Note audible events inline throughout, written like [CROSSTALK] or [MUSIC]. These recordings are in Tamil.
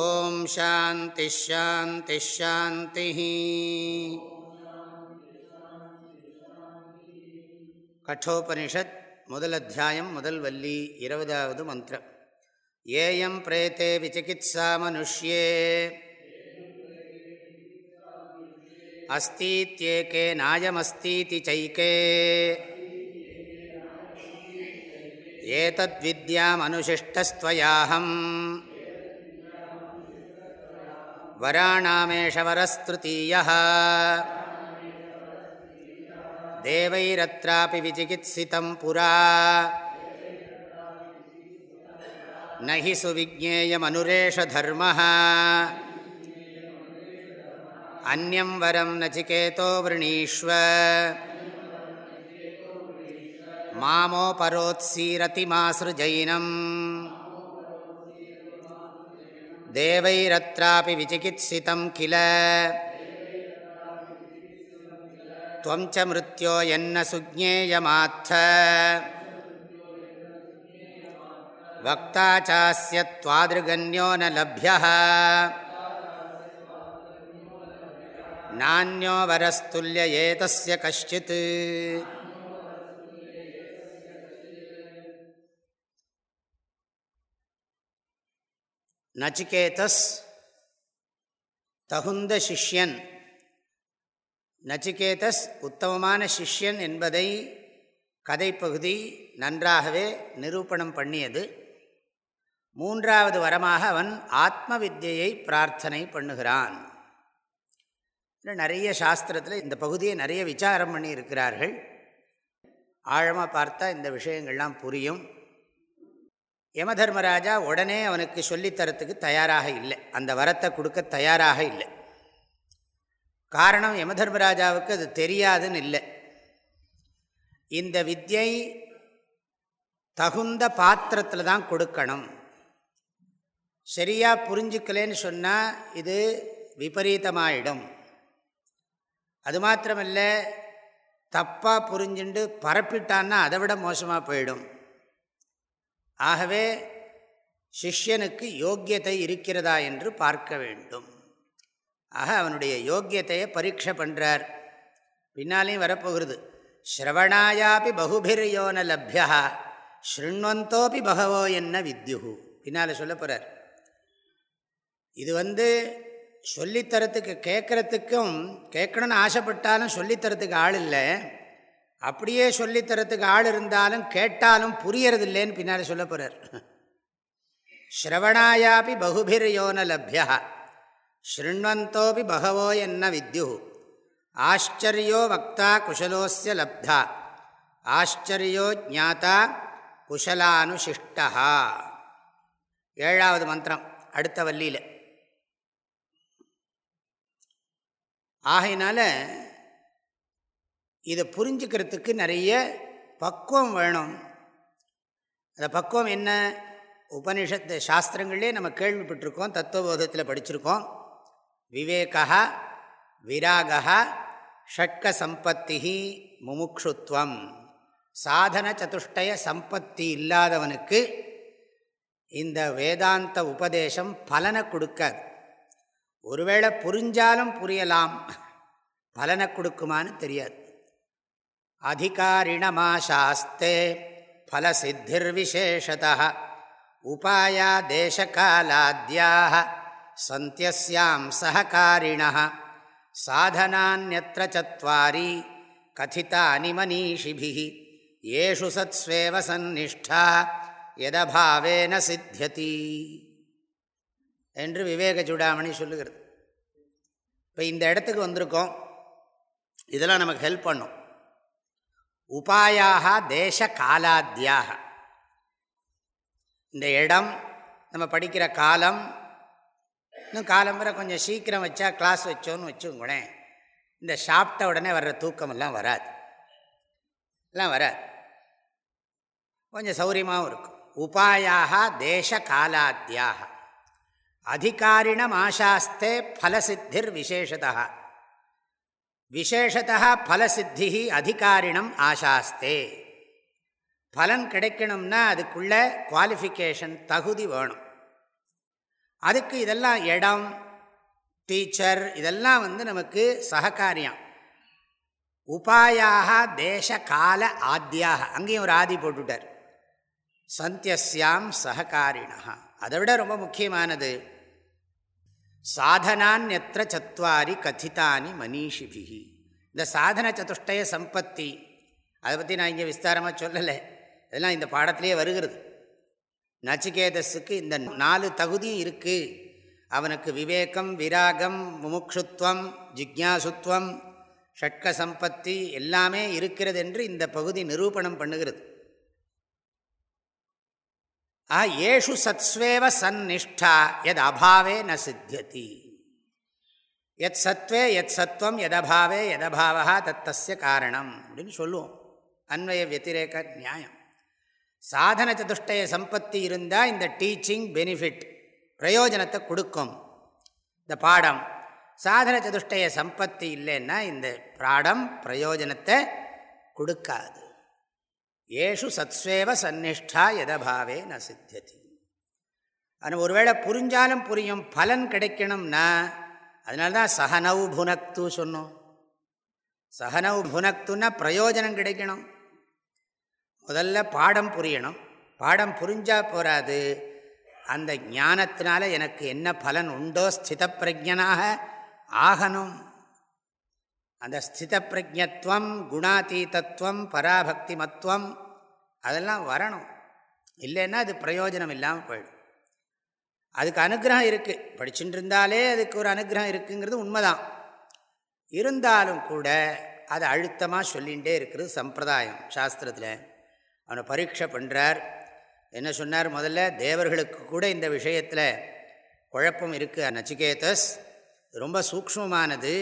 ஓம் சாந்தி ஷாந்தி ஷாந்தி கட்டோபனிஷத் முதல் அத்தியாயம் முதல் வல்லி இருபதாவது மந்திரம் ஏயம் பிரேத்தே விசிகித்சா மனுஷ்யே अस्तीत्येके नायमस्तीति चैके एतद्विद्यामनुशिष्टस्त्वयाहम् वराणामेष वरस्तृतीयः देवैरत्रापि विचिकित्सितं पुरा न हि सुविज्ञेयमनुरेषधर्मः अन्यं वरं नचिकेतो वृणीष्व मामोपरोत्सीरति मासृजैनम् देवैरत्रापि विचिकित्सितं किल त्वं च मृत्यो यन्न सुज्ञेयमात्थ वक्ता चास्य त्वादृगन्यो न लभ्यः नान्यो वरस्तुल्य एतस्य कश्चित् நச்சிகேதஸ் தகுந்த சிஷ்யன். நச்சிகேதஸ் உத்தமமான சிஷ்யன் என்பதை கதைப்பகுதி நன்றாகவே நிரூபணம் பண்ணியது. மூன்றாவது வரமாக அவன் ஆத்ம வித்தியை பிரார்த்தனை பண்ணுகிறான். நிறைய சாஸ்திரத்தில் இந்த பகுதியை நிறைய விசாரம் பண்ணி இருக்கிறார்கள் ஆழமாக பார்த்தா இந்த விஷயங்கள்லாம் புரியும். யமதர்மராஜா உடனே அவனுக்கு சொல்லித்தரத்துக்கு தயாராக இல்லை. அந்த வரத்தை கொடுக்க தயாராக இல்லை. காரணம் யமதர்மராஜாவுக்கு அது தெரியாதுன்னு இல்லை. இந்த வித்யை தகுந்த பாத்திரத்தில் தான் கொடுக்கணும். சரியாக புரிஞ்சுக்கலன்னு சொன்னால் இது விபரீதமாயிடும். அது மாத்திரமல்ல தப்பாக புரிஞ்சுண்டு பரப்பிட்டான்னா அதை விட மோசமாக போயிடும். ஆகவே சிஷ்யனுக்கு யோக்கியத்தை இருக்கிறதா என்று பார்க்க வேண்டும். ஆக அவனுடைய யோக்கியத்தையை பரீட்சை பண்ணுறார் பின்னாலையும் வரப்போகிறது. ஸ்ரவணாயாபி பகுபிர்யோன லப்யா ஸ்ருண்வந்தோபி பகவோ என்ன வித்யுகு பின்னால் சொல்ல போகிறார் இது வந்து சொல்லித்தரத்துக்கு கேட்குறதுக்கும் கேட்கணும்னு ஆசைப்பட்டாலும் சொல்லித்தரத்துக்கு ஆள் இல்லை. அப்படியே சொல்லித்தரத்துக்கு ஆள் இருந்தாலும் கேட்டாலும் புரியறதில்லேன்னு பின்னால் சொல்ல போகிறார் ஸ்ரவணாயாபி பகுபிர் யோன லப்யா ஸ்ருண்வந்தோபி பகவோ என்ன வித்யு ஆச்சரியோ வக்தா குஷலோஸ்ய லப்தா ஆச்சரியோ ஜாதா குஷலானுஷிஷ்டா ஏழாவது மந்திரம் அடுத்த வள்ளியில். ஆகையினால இதை புரிஞ்சுக்கிறதுக்கு நிறைய பக்குவம் வேணும். அந்த பக்குவம் என்ன? உபனிஷத்து சாஸ்திரங்களே நம்ம கேள்விப்பட்டிருக்கோம் தத்துவபோதத்தில் படிச்சிருக்கோம். விவேகா விராகா ஷட்க சம்பத்தி முமுக்ஷுத்வம். சாதன சதுஷ்டய சம்பத்தி இல்லாதவனுக்கு இந்த வேதாந்த உபதேசம் பலனை கொடுக்காது. ஒருவேளை புரிஞ்சாலும் புரியலாம் பலனை கொடுக்குமான்னு தெரியாது. அதிகாரிணமாசாஸ்தே ஃபலசித்திர்விசேஷத உபாயா தேசகாலாத்யாக சந்தியஸ்யாம் சககாரிண சாதனான்யத்திர சத்வாரி கதிதானி மனீஷிபிஹி ஏஷு சத்ஸ்வேவ சந்நிஷ்டா எதபாவேன சித்தியதி என்று விவேக சுடாமணி சொல்லுகிறது. இப்போ இந்த இடத்துக்கு வந்திருக்கோம். இதெல்லாம் நமக்கு ஹெல்ப் பண்ணும். உபாயாக தேச காலாத்தியாக இந்த இடம் நம்ம படிக்கிற காலம் இன்னும் காலம் வரை கொஞ்சம் சீக்கிரம் வச்சா கிளாஸ் வச்சோன்னு வச்சுங்களேன் இந்த சாப்பிட்ட உடனே வர்ற தூக்கமெல்லாம் வராது. எல்லாம் வராது. கொஞ்சம் சௌரியமாகவும் இருக்கும். உபாயாக தேச காலாத்தியாக அதிகாரிணம் ஆசாஸ்தே ஃபலசித்திர் விசேஷதா விசேஷதா ஃபலசித்தி அதிகாரிணம் ஆசாஸ்தே. பலன் கிடைக்கணும்னா அதுக்குள்ள குவாலிஃபிகேஷன் தகுதி வேணும். அதுக்கு இதெல்லாம் இடம் டீச்சர் இதெல்லாம் வந்து நமக்கு சககாரியம். உபாயாக தேச கால ஆத்தியாக அங்கேயும் ஒரு ஆதி போட்டுட்டார். சந்தியஸ்யாம் சககாரிணா அதை விட ரொம்ப முக்கியமானது சாதனான்யத்திர சத்வாரி கதிதானி மனிஷிபிகி இந்த சாதன சதுஷ்டய சம்பத்தி அதை பற்றி நான் இங்கே விஸ்தாரமாக சொல்லலை. இதெல்லாம் இந்த பாடத்திலே வருகிறது. நச்சிகேதஸுக்கு இந்த நாலு தகுதியும் இருக்குது அவனுக்கு விவேகம் விராகம் முமுக்ஷுத்வம் ஜிக்யாசுத்வம் ஷட்க சம்பத்தி எல்லாமே இருக்கிறது என்று இந்த பகுதி நிரூபணம் பண்ணுகிறது. ஆ ஏஷு சத்ஸ்வேவ சந்நிஷ்டா எத் அபாவே ந சித்தியதி எத் சத்வே எத் சத்வம் எதபாவே எதபாவா தத்தஸ்ய காரணம் அப்படின்னு சொல்லுவோம் அன்வய வத்திரேக நியாயம் சாதன சதுஷ்டய சம்பத்தி இருந்தால் இந்த டீச்சிங் பெனிஃபிட் பிரயோஜனத்தை கொடுக்கும் இந்த பாடம் சாதன சதுஷ்டய சம்பத்தி இல்லைன்னா இந்த பாடம் பிரயோஜனத்தை கொடுக்காது ஏஷு சத்ஸ்வேவ சந்நிஷ்டா எதபாவே ந சித்தியதி ஆனால் ஒருவேளை புரிஞ்சாலும் புரியும் பலன் கிடைக்கணும்னா அதனால தான் சகனவு புனக்து சொன்னோம். சகனவு புனக்துன்னா பிரயோஜனம் கிடைக்கணும். முதல்ல பாடம் புரியணும். பாடம் புரிஞ்சால் போராது. அந்த ஞானத்தினால எனக்கு என்ன பலன் உண்டோ ஸ்தித பிரஜனாக ஆகணும். அந்த ஸ்தித பிரஜத்துவம் குணாதீதத்துவம் பராபக்தி மத்துவம் அதெல்லாம் வரணும். இல்லைன்னா அது பிரயோஜனம் இல்லாமல் போயிடும். அதுக்கு அனுகிரகம் இருக்குது படிச்சுட்டு இருந்தாலே அதுக்கு ஒரு அனுகிரகம் இருக்குங்கிறது உண்மைதான். இருந்தாலும் கூட அதை அழுத்தமாக சொல்லிகிட்டே இருக்கிறது சம்பிரதாயம். சாஸ்திரத்தில் அவனை பரீட்சை பண்ணுறார் என்ன சொன்னார் முதல்ல? தேவர்களுக்கு கூட இந்த விஷயத்தில் குழப்பம் இருக்குது நச்சிகேதஸ் ரொம்ப சூக்மமானது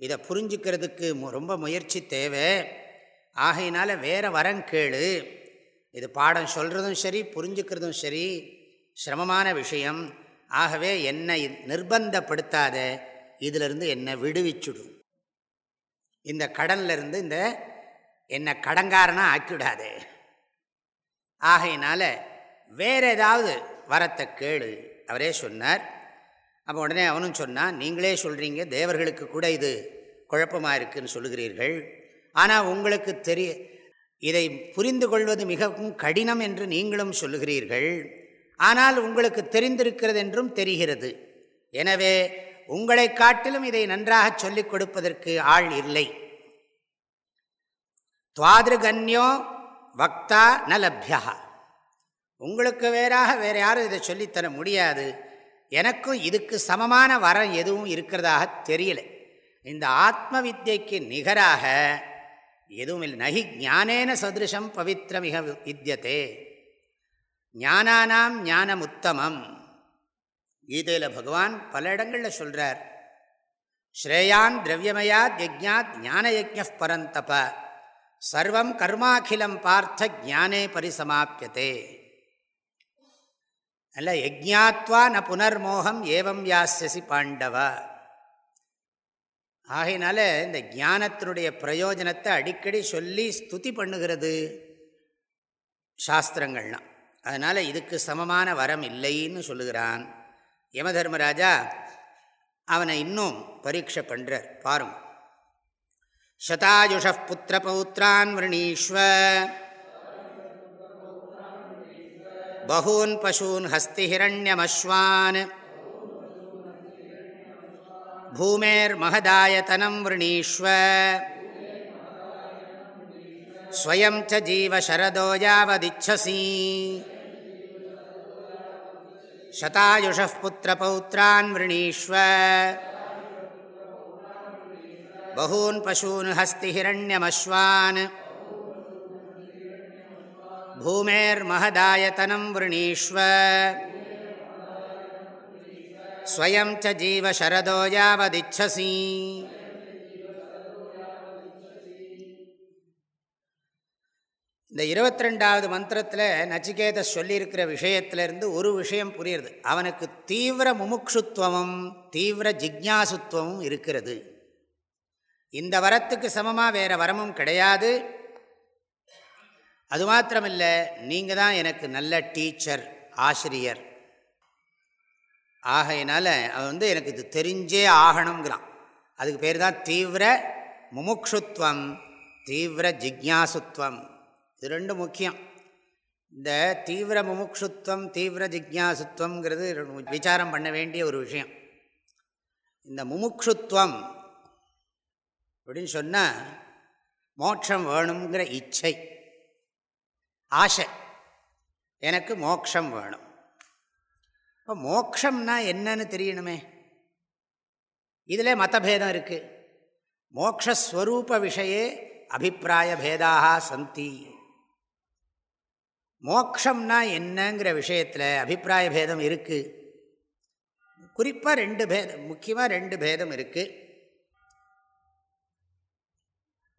இதை புரிஞ்சுக்கிறதுக்கு ரொம்ப முயற்சி தேவை. ஆகையினால வேறு வரம் கேளு. இது பாடம் சொல்கிறதும் சரி புரிஞ்சுக்கிறதும் சரி. சிரமமான விஷயம். ஆகவே என்னை நிர்பந்தப்படுத்தாத இதிலிருந்து என்னை விடுவிச்சுடும் இந்த கடன்லேருந்து இந்த என்னை கடங்காரனாக ஆக்கிவிடாதே. ஆகையினால வேறு ஏதாவது வரத்தை கேளு. அவரே சொன்னார் அப்போ உடனே அவனும் சொன்னால் நீங்களே சொல்கிறீங்க தேவர்களுக்கு கூட இது குழப்பமாக இருக்குதுன்னு சொல்லுகிறீர்கள். ஆனால் உங்களுக்கு தெரிய இதை புரிந்து கொள்வது மிகவும் கடினம் என்று நீங்களும் சொல்லுகிறீர்கள். ஆனால் உங்களுக்கு தெரிந்திருக்கிறது என்றும் தெரிகிறது. எனவே உங்களை காட்டிலும் இதை நன்றாக சொல்லிக் கொடுப்பதற்கு ஆள் இல்லை. துவாதிருகன்யோ வக்தா ந லப்யா உங்களுக்கு வேறாக வேறு யாரும் இதை சொல்லித்தர முடியாது. எனக்கும் இதுக்கு சமமான வரம் எதுவும் இருக்கிறதாக தெரியல. இந்த ஆத்ம வித்யக்கு நிகராக எதுவும் இல்லை நகி ஞானேன சதிருஷம் பவித்திரமிக வித்தியதே ஞானானாம் ஞானம் உத்தமம் கீதையில் பகவான் பல இடங்களில் சொல்கிறார் ஸ்ரேயான் திரவியமயாத் யஜ்ஞாத் ஞான யஜ்ஞ பரந்தப. சர்வம் கர்மாகிலம் பார்த்த ஜானே பரிசமாப்பியதே அல்ல யஜ்ஞாத்வா ந புனர்மோகம் ஏவம் யாசசி பாண்டவா. ஆகையினால இந்த ஞானத்தினுடைய பிரயோஜனத்தை அடிக்கடி சொல்லி ஸ்துதி பண்ணுகிறது சாஸ்திரங்கள்லாம் அதனால் இதுக்கு சமமான வரம் இல்லைன்னு சொல்லுகிறான் யம தர்மராஜா அவனை இன்னும் பரீட்சை பண்ணுறார் பாருங்க. சதாயுஷ புத்திர பௌத்திரான் விரணீஸ்வ பகூன் பசூன் ஹஸ்திஹிரண்யமஸ்வான் भूमेर्महदायतनं वृणीष्व स्वयं च जीवशरदो यावदिच्छसि शतायुषः पुत्रपौत्रान् वृणीष्व बहून् पशून् हस्तिहिरण्यमश्वान् பூமேர்மகதாயத்தனம் விரணீஷ்வ ஸ்வயம் ச ஜீவசரதோ யாவதிச்சசி இந்த இருபத்தி ரெண்டாவது மந்திரத்தில் நச்சிகேத சொல்லியிருக்கிற விஷயத்திலிருந்து ஒரு விஷயம் புரியுறது அவனுக்கு தீவிர முமுட்சுத்துவமும் தீவிர ஜிக்யாசுத்துவமும் இருக்கிறது. இந்த வரத்துக்கு சமமாக வேறு வரமும் கிடையாது. அது மாத்திரமில்லை நீங்கள் தான் எனக்கு நல்ல டீச்சர் ஆசிரியர். ஆகையினால் அவன் வந்து எனக்கு இது தெரிஞ்சே ஆகணுங்கிறான் அதுக்கு பேர் தான் தீவிர முமுக்ஷுத்வம் தீவிர ஜிக்யாசுத்வம். இது ரெண்டு முக்கியம். இந்த தீவிர முமுக்ஷுத்வம் தீவிர ஜிக்யாசுத்வங்கிறது விசாரம் பண்ண வேண்டிய ஒரு விஷயம். இந்த முமுக்ஷுத்வம் அப்படின்னு சொன்னால் மோட்சம் வேணுங்கிற இச்சை. ஆசை. எனக்கு மோக்ஷம் வேணும். இப்போ மோக்ஷம்னா என்னன்னு தெரியணுமே. இதில் மதபேதம் இருக்குது மோக்ஷஸ்வரூப விஷயே அபிப்பிராய பேதாக சந்தி. மோக்ஷம்னா என்னங்கிற விஷயத்தில் அபிப்பிராய பேதம் இருக்குது குறிப்பாக ரெண்டு பேதம் முக்கியமாக ரெண்டு பேதம் இருக்குது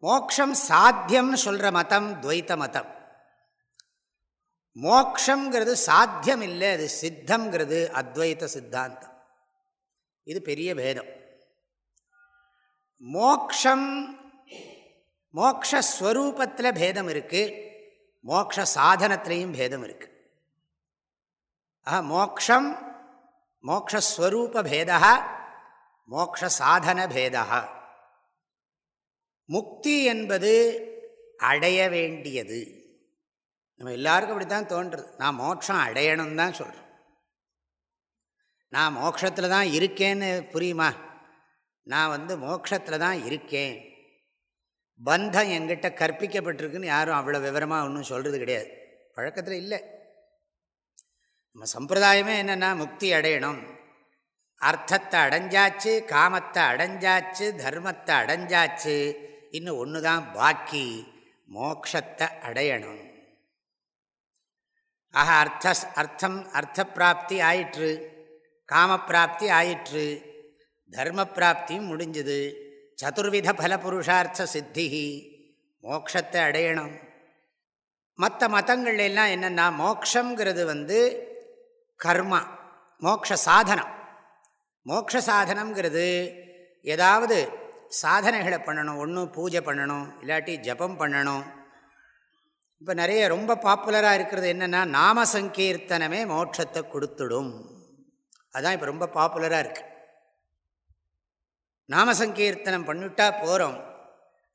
மோக்ஷம் சாத்தியம்னு சொல்கிற மதம் துவைத்த மதம். மோக்ஷங்கிறது சாத்தியம் இல்லை அது சித்தங்கிறது அத்வைத சித்தாந்தம். இது பெரிய பேதம். மோக்ஷம் மோக்ஷஸ்வரூபத்தில் பேதம் இருக்குது மோக்ஷ சாதனத்திலையும் பேதம் இருக்குது ஆஹா மோக்ஷம் மோக்ஷஸ்வரூப பேதா மோக்ஷ சாதன பேதா. முக்தி என்பது அடைய வேண்டியது. நம்ம எல்லாருக்கும் அப்படி தான் தோன்றுறது நான் மோட்சம் அடையணும் தான் சொல்கிறேன் நான் மோட்சத்தில் தான் இருக்கேன்னு புரியுமா? நான் வந்து மோட்சத்தில் தான் இருக்கேன். பந்தம் எங்கிட்ட கற்பிக்கப்பட்டிருக்குன்னு யாரும் அவ்வளோ விவரமாக ஒன்றும் சொல்கிறது கிடையாது. பழக்கத்தில் இல்லை. நம்ம சம்பிரதாயமே என்னென்னா முக்தி அடையணும். அர்த்தத்தை அடைஞ்சாச்சு காமத்தை அடைஞ்சாச்சு தர்மத்தை அடைஞ்சாச்சு. இன்னும் ஒன்று தான் பாக்கி. மோக்ஷத்தை அடையணும். ஆக அர்த்த அர்த்தம் அர்த்த பிராப்தி ஆயிற்று. காமப்பிராப்தி ஆயிற்று. தர்ம பிராப்தியும் முடிஞ்சது. சதுர்வித பலபுருஷார்த்த சித்தி மோக்ஷத்தை அடையணும். மற்ற மதங்கள் எல்லாம் என்னென்னா மோக்ஷங்கிறது வந்து கர்மா மோக்ஷ சாதனம். மோக்ஷ சாதனங்கிறது ஏதாவது சாதனைகளை பண்ணணும். ஒன்று பூஜை பண்ணணும் இல்லாட்டி ஜபம் பண்ணணும். இப்போ நிறைய ரொம்ப பாப்புலராக இருக்கிறது என்னென்னா நாம சங்கீர்த்தனமே மோட்சத்தை கொடுத்துடும். அதுதான் இப்போ ரொம்ப பாப்புலராக இருக்குது நாம சங்கீர்த்தனம் பண்ணிவிட்டா போகிறோம்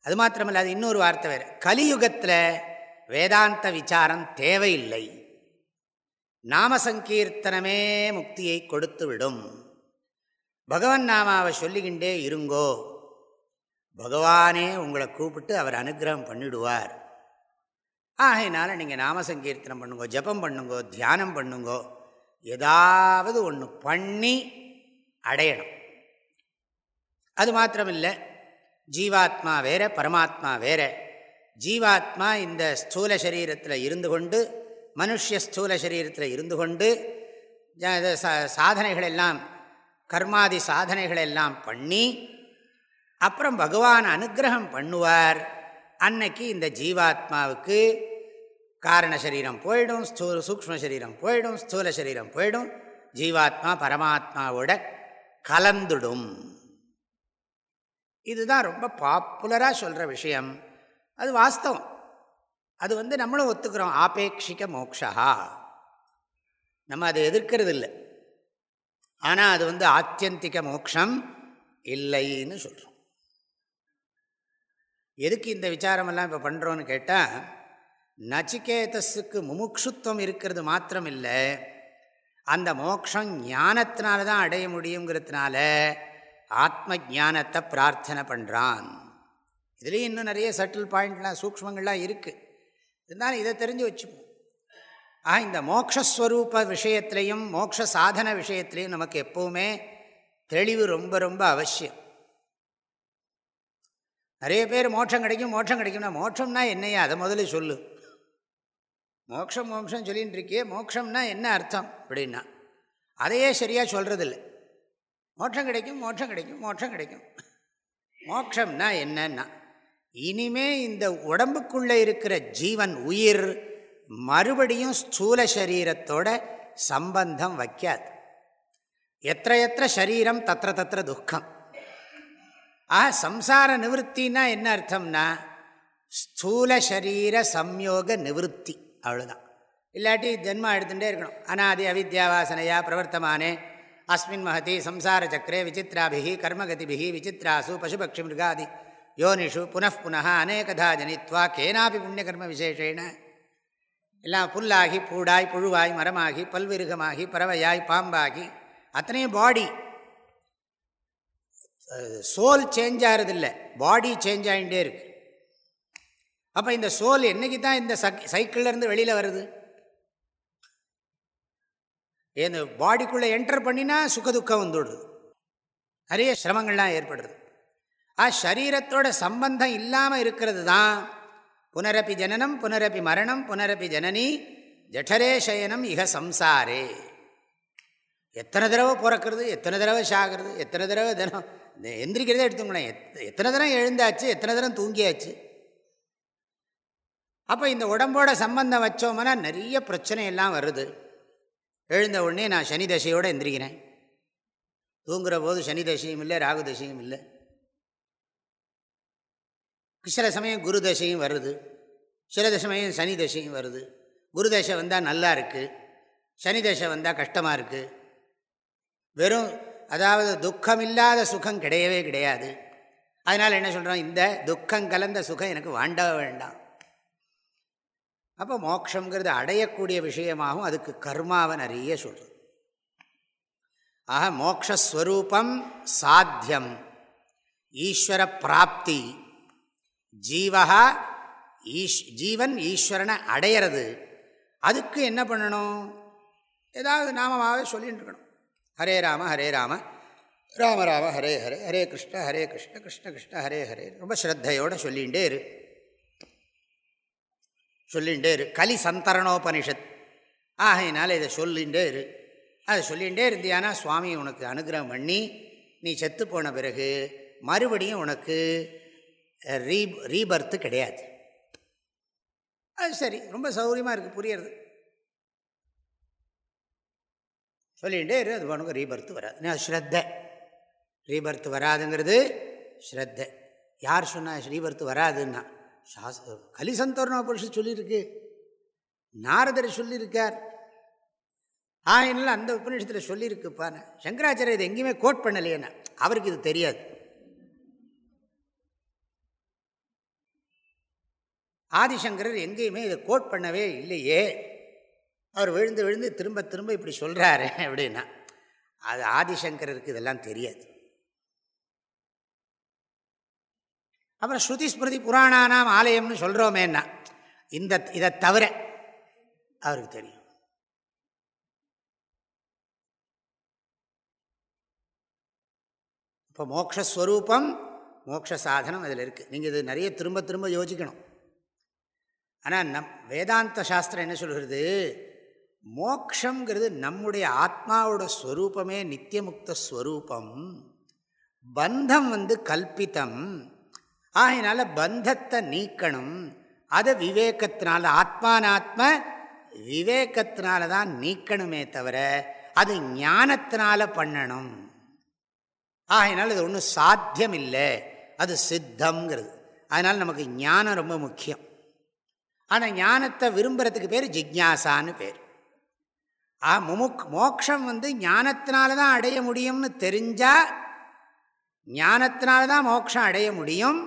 அது மாத்திரமல்ல அது இன்னொரு வார்த்தை வேறு. கலியுகத்தில் வேதாந்த விசாரம் தேவையில்லை. நாம சங்கீர்த்தனமே முக்தியை கொடுத்து விடும் பகவன் நாமாவை சொல்லிக்கிண்டே இருங்கோ. பகவானே உங்களை கூப்பிட்டு அவர் அனுகிரகம் பண்ணிடுவார். ஆகையினால நீங்கள் நாம சங்கீர்த்தனம் பண்ணுங்கோ ஜபம் பண்ணுங்கோ தியானம் பண்ணுங்கோ ஏதாவது ஒன்று பண்ணி அடையணும். அது மாத்திரமில்லை ஜீவாத்மா வேற பரமாத்மா வேற. ஜீவாத்மா இந்த ஸ்தூல சரீரத்தில் இருந்து கொண்டு மனுஷ ஸ்தூல சரீரத்தில் இருந்து கொண்டு சாதனைகளெல்லாம் கர்மாதி சாதனைகளெல்லாம் பண்ணி அப்புறம் பகவான் அனுகிரகம் பண்ணுவார். அன்னைக்கு இந்த ஜீவாத்மாவுக்கு காரண சரீரம் போயிடும் ஸ்தூ சூக்ம சரீரம் போயிடும் ஸ்தூல சரீரம் போயிடும் ஜீவாத்மா பரமாத்மாவோட கலந்துடும். இதுதான் ரொம்ப பாப்புலராக சொல்கிற விஷயம். அது வாஸ்தவம். அது வந்து நம்மளும் ஒத்துக்கிறோம். ஆபேட்சிக மோக்ஷா. நம்ம அதை எதிர்க்கிறது இல்லை ஆனால் அது வந்து ஆத்தியந்திக மோக்ஷம் இல்லைன்னு சொல்கிறோம் எதுக்கு இந்த விசாரமெல்லாம் இப்போ பண்ணுறோன்னு கேட்டால் நச்சிகேதஸுக்கு முமுட்சுத்துவம் இருக்கிறது மாத்திரம் இல்லை அந்த மோக்ஷம் ஞானத்தினால தான் அடைய முடியுங்கிறதுனால ஆத்ம ஜானத்தை பிரார்த்தனை பண்ணுறான் இதுலேயும் இன்னும் நிறைய சட்டில் பாயிண்ட்லாம் சூக்மங்கள்லாம் இருக்குது இருந்தாலும் இதை தெரிஞ்சு வச்சுப்போம். ஆ இந்த மோக்ஷஸ்வரூப விஷயத்துலையும் மோக்ஷ சாதன விஷயத்துலையும் நமக்கு எப்போவுமே தெளிவு ரொம்ப ரொம்ப அவசியம். நிறைய பேர் மோட்சம் கிடைக்கும் மோட்சம் கிடைக்கும்னா மோட்சம்னா என்னையா? அதை முதல்ல சொல்லு. மோட்சம் மோட்சம் சொல்லின்னு இருக்கே மோட்சம்னா என்ன அர்த்தம் அப்படின்னா அதையே சரியாக சொல்கிறதில்ல மோட்சம் கிடைக்கும் மோட்சம் கிடைக்கும் மோட்சம் கிடைக்கும். மோட்சம்னா என்னன்னா இனிமே இந்த உடம்புக்குள்ளே இருக்கிற ஜீவன் உயிர் மறுபடியும் ஸ்தூல சரீரத்தோட சம்பந்தம் வைக்காது. எத்த எத்த சரீரம் தத்திர தத்திர துக்கம். ஆ சம்சார நிவர்த்தின்னா என்ன அர்த்தம்னா ஸ்தூல சரீர சம்யோக நிவர்த்தி அவ்வளோதான் இல்லாட்டி ஜென்மா எடுத்துகிட்டே இருக்கணும். அனாதி அவித்யாவாசனையா பிரவர்த்தமானே அஸ்மின் மகதி சம்சார சக்கரே விசித்ராபிகி கர்மகதிபிகி விசித்ராசு பசுபக்ஷி மிருகாதி யோனிஷு புனః அநேகதா ஜனித்வா கேனாபி புண்ணியகர்ம விசேஷேன. எல்லாம் புல்லாகி பூடாய் புழுவாய் மரமாகி பல்விருகமாகி பறவையாய் பாம்பாகி அத்தனையும் பாடி சோல் சேஞ்ச் ஆகிறதில்ல பாடி சேஞ்ச் ஆகிட்டே இருக்கு. அப்போ இந்த சோல் என்னைக்கு தான் இந்த சைக்கிள்லேருந்து வெளியில் வருது? இந்த பாடிக்குள்ளே என்டர் பண்ணினா சுகதுக்கம் வந்துடுது. நிறைய சிரமங்கள்லாம் ஏற்படுது. ஆ சரீரத்தோட சம்பந்தம் இல்லாமல் இருக்கிறது தான் புனரப்பி ஜனனம் புனரப்பி மரணம் புனரப்பி ஜனனி ஜடரே சயனம் இக சம்சாரே. எத்தனை தடவை பிறக்கிறது எத்தனை தடவை சாகிறது எத்தனை தடவை தினம் எந்திரிக்கிறதே எடுத்துங்களேன் எத்தனை தரம் எழுந்தாச்சு எத்தனை தரம் தூங்கியாச்சு? அப்போ இந்த உடம்போட சம்பந்தம் வச்சோம்னா நிறைய பிரச்சனை எல்லாம் வருது. எழுந்த உடனே நான் சனி தசையோடு எந்திரிக்கிறேன். தூங்குற போது சனி தசையும் இல்லை ராகு தசையும் இல்லை. சில சமயம் குரு தசையும் வருது. சில தசமயம் சனி தசையும் வருது. குரு தசை வந்தால் நல்லா இருக்குது சனி தசை வந்தால் கஷ்டமாக இருக்குது வெறும் அதாவது துக்கம் இல்லாத சுகம் கிடையவே கிடையாது. அதனால் என்ன சொல்கிறோம் இந்த துக்கம் கலந்த சுகம் எனக்கு வாண்ட வேண்டாம். அப்போ மோக்ஷங்கிறது அடையக்கூடிய விஷயமாகவும் அதுக்கு கர்மாவை நிறைய சொல்கிறது ஆக மோக்ஷஸ்வரூபம் சாத்தியம். ஈஸ்வர பிராப்தி. ஜீவகா ஈஷ் ஜீவன் ஈஸ்வரனை அடையிறது. அதுக்கு என்ன பண்ணணும்? ஏதாவது நாமமாகவே சொல்லிட்டு இருக்கணும். ஹரே ராம ஹரே ராம. ராம ராம ஹரே ஹரே ஹரே கிருஷ்ண ஹரே கிருஷ்ண கிருஷ்ண கிருஷ்ண ஹரே ஹரே. ரொம்ப ஸ்ரத்தையோடு சொல்லிகிட்டே இரு. சொல்லிகிட்டே இரு. கலி சந்தரணோபனிஷத். ஆகையினால இதை சொல்லிகிட்டே இரு. அதை சொல்லிகிட்டே இருந்தியானா சுவாமி உனக்கு அனுகிரகம் பண்ணி நீ செத்து போன பிறகு மறுபடியும் உனக்கு ரீ ரீபர்த்து கிடையாது. அது சரி. ரொம்ப சௌகரியமாக இருக்குது புரியறது. சொல்லிகிட்டே இரு அது உனக்கு ரீபர்த்து வராது. நான் ஸ்ரத்த. ரீபர்த்து வராதுங்கிறது ஸ்ரத்த. யார் சொன்னால் ஸ்ரீபர்த்து வராதுன்னா சாஸ் கலிசந்தோர்ண புருஷன் சொல்லியிருக்கு. நாரதர் சொல்லியிருக்கார். ஆயினால அந்த உபநிஷத்தில் சொல்லியிருக்குப்பான சங்கராச்சாரிய இதை எங்கேயுமே கோட் பண்ணலையேண்ணா அவருக்கு இது தெரியாது. ஆதிசங்கரர் எங்கேயுமே இதை கோட் பண்ணவே இல்லையே. அவர் விழுந்து விழுந்து திரும்ப திரும்ப இப்படி சொல்கிறாரு அப்படின்னா அது ஆதிசங்கரருக்கு இதெல்லாம் தெரியாது. அப்புறம் ஸ்ருதி ஸ்மிருதி புராணானாம் ஆலயம்னு சொல்கிறோமேன்னா இந்த இதை தவிர அவருக்கு தெரியும். இப்போ மோக்ஷஸ்வரூபம் மோக்ஷ சாதனம் அதில் இருக்குது நீங்கள் இது நிறைய திரும்ப திரும்ப யோசிக்கணும். ஆனால் நம் வேதாந்த சாஸ்திரம் என்ன சொல்கிறது? மோக்ஷங்கிறது நம்முடைய ஆத்மாவோட ஸ்வரூபமே நித்தியமுக்த ஸ்வரூபம். பந்தம் வந்து கல்பித்தம் ஆகினால பந்தத்தை நீக்கணும். அதை விவேகத்தினால ஆத்மானாத்ம விவேகத்தினால தான் நீக்கணுமே தவிர அது ஞானத்தினால பண்ணணும். ஆகினால இது ஒன்றும் சாத்தியம் இல்லை அது சித்தம்ங்கிறது. அதனால் நமக்கு ஞானம் ரொம்ப முக்கியம். ஆனால் ஞானத்தை விரும்புகிறதுக்கு பேர் ஜிக்யாசான்னு பேர். ஆ முமுக் மோக்ஷம் வந்து ஞானத்தினால தான் அடைய முடியும்னு தெரிஞ்சால் ஞானத்தினால தான் மோட்சம் அடைய முடியும்.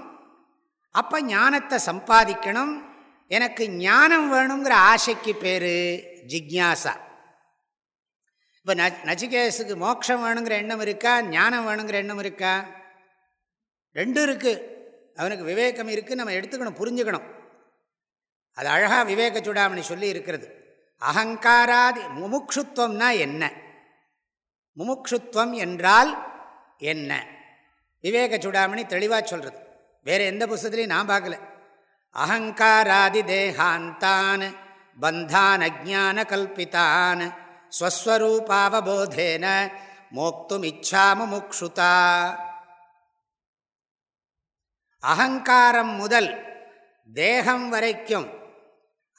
அப்போ ஞானத்தை சம்பாதிக்கணும். எனக்கு ஞானம் வேணுங்கிற ஆசைக்கு பேர் ஜிக்யாசா. இப்போ ந நச்சிகேஸுக்கு மோட்சம் வேணுங்கிற எண்ணம் இருக்கா? ஞானம் வேணுங்கிற எண்ணம் இருக்கா? ரெண்டும் இருக்குது அவனுக்கு விவேகம் இருக்குது நம்ம எடுத்துக்கணும் புரிஞ்சுக்கணும். அது அழகாக விவேக சுடாமணி சொல்லி இருக்கிறது. அகங்காராதி முமுக்ஷுத்வம்னா என்ன? முமுக்ஷுத்வம் என்றால் என்ன? விவேக சுடாமணி தெளிவாக சொல்கிறது வேறு எந்த புஸ்தத்துலையும் நான் பார்க்கல. அகங்காராதி தேகாந்தான் பந்தான் அஜான கல்பித்தான் ஸ்வஸ்வரூபாவபோதேன மோக்தும் இச்சா முமுக்ஷுதா. அகங்காரம் முதல் தேகம் வரைக்கும்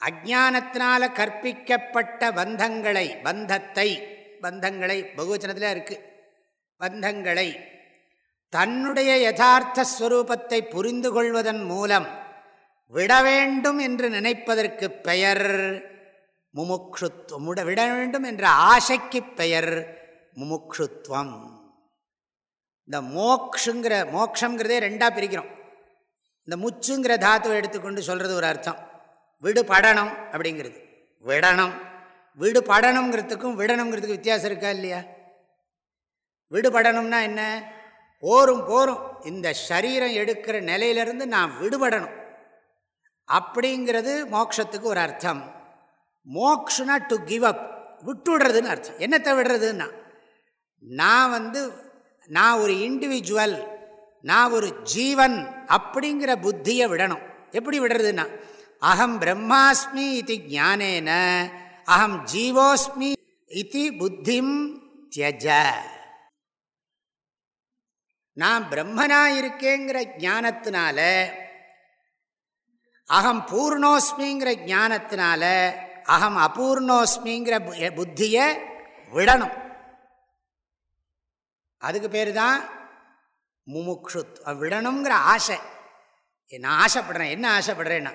அஜானத்தினால கற்பிக்கப்பட்ட பந்தங்களை பந்தத்தை பந்தங்களை பகுவச்சனத்தில் இருக்கு. பந்தங்களை தன்னுடைய யதார்த்த ஸ்வரூபத்தை புரிந்து கொள்வதன் மூலம் விட வேண்டும் என்று நினைப்பதற்கு பெயர் முமுக்ஷுத்வம் விட வேண்டும் என்ற ஆசைக்கு பெயர் முமுக்ஷுத்வம் இந்த மோக்ஷுங்கிற மோக்ஷங்கிறதே ரெண்டாக பிரிக்கிறோம். இந்த முச்சுங்கிற தாத்துவை எடுத்துக்கொண்டு சொல்கிறது ஒரு அர்த்தம். விடுபடணும் அப்படிங்கிறது. விடணும் விடுபடணுங்கிறதுக்கும் விடணுங்கிறதுக்கு வித்தியாசம் இருக்கா இல்லையா? விடுபடணும்னா என்ன? போரும் போரும். இந்த சரீரம் எடுக்கிற நிலையிலிருந்து நான் விடுபடணும். அப்படிங்கிறது மோக்ஷத்துக்கு ஒரு அர்த்தம். மோக்ஷனா டு கிவ் அப் விட்டுடுறதுன்னு அர்த்தம். என்னத்தை விடுறதுன்னா நான் வந்து நான் ஒரு இண்டிவிஜுவல் நான் ஒரு ஜீவன் அப்படிங்கிற புத்தியை விடணும். எப்படி விடுறதுன்னா அகம் பிரம்மாஸ்மி இது ஜானேன அகம் ஜீவோஸ்மி இது புத்திம் தியஜ. நான் பிரம்மனா இருக்கேங்கிற ஞானத்தினால அகம் பூர்ணோஸ்மிங்கிற ஞானத்தினால அகம் அபூர்ணோஸ்மிங்கிற புத்தியை விடணும். அதுக்கு பேர் தான் முமுக்ஷுத் விடணுங்கிற ஆசை. நான் ஆசைப்படுறேன் என்ன ஆசைப்படுறேன்னா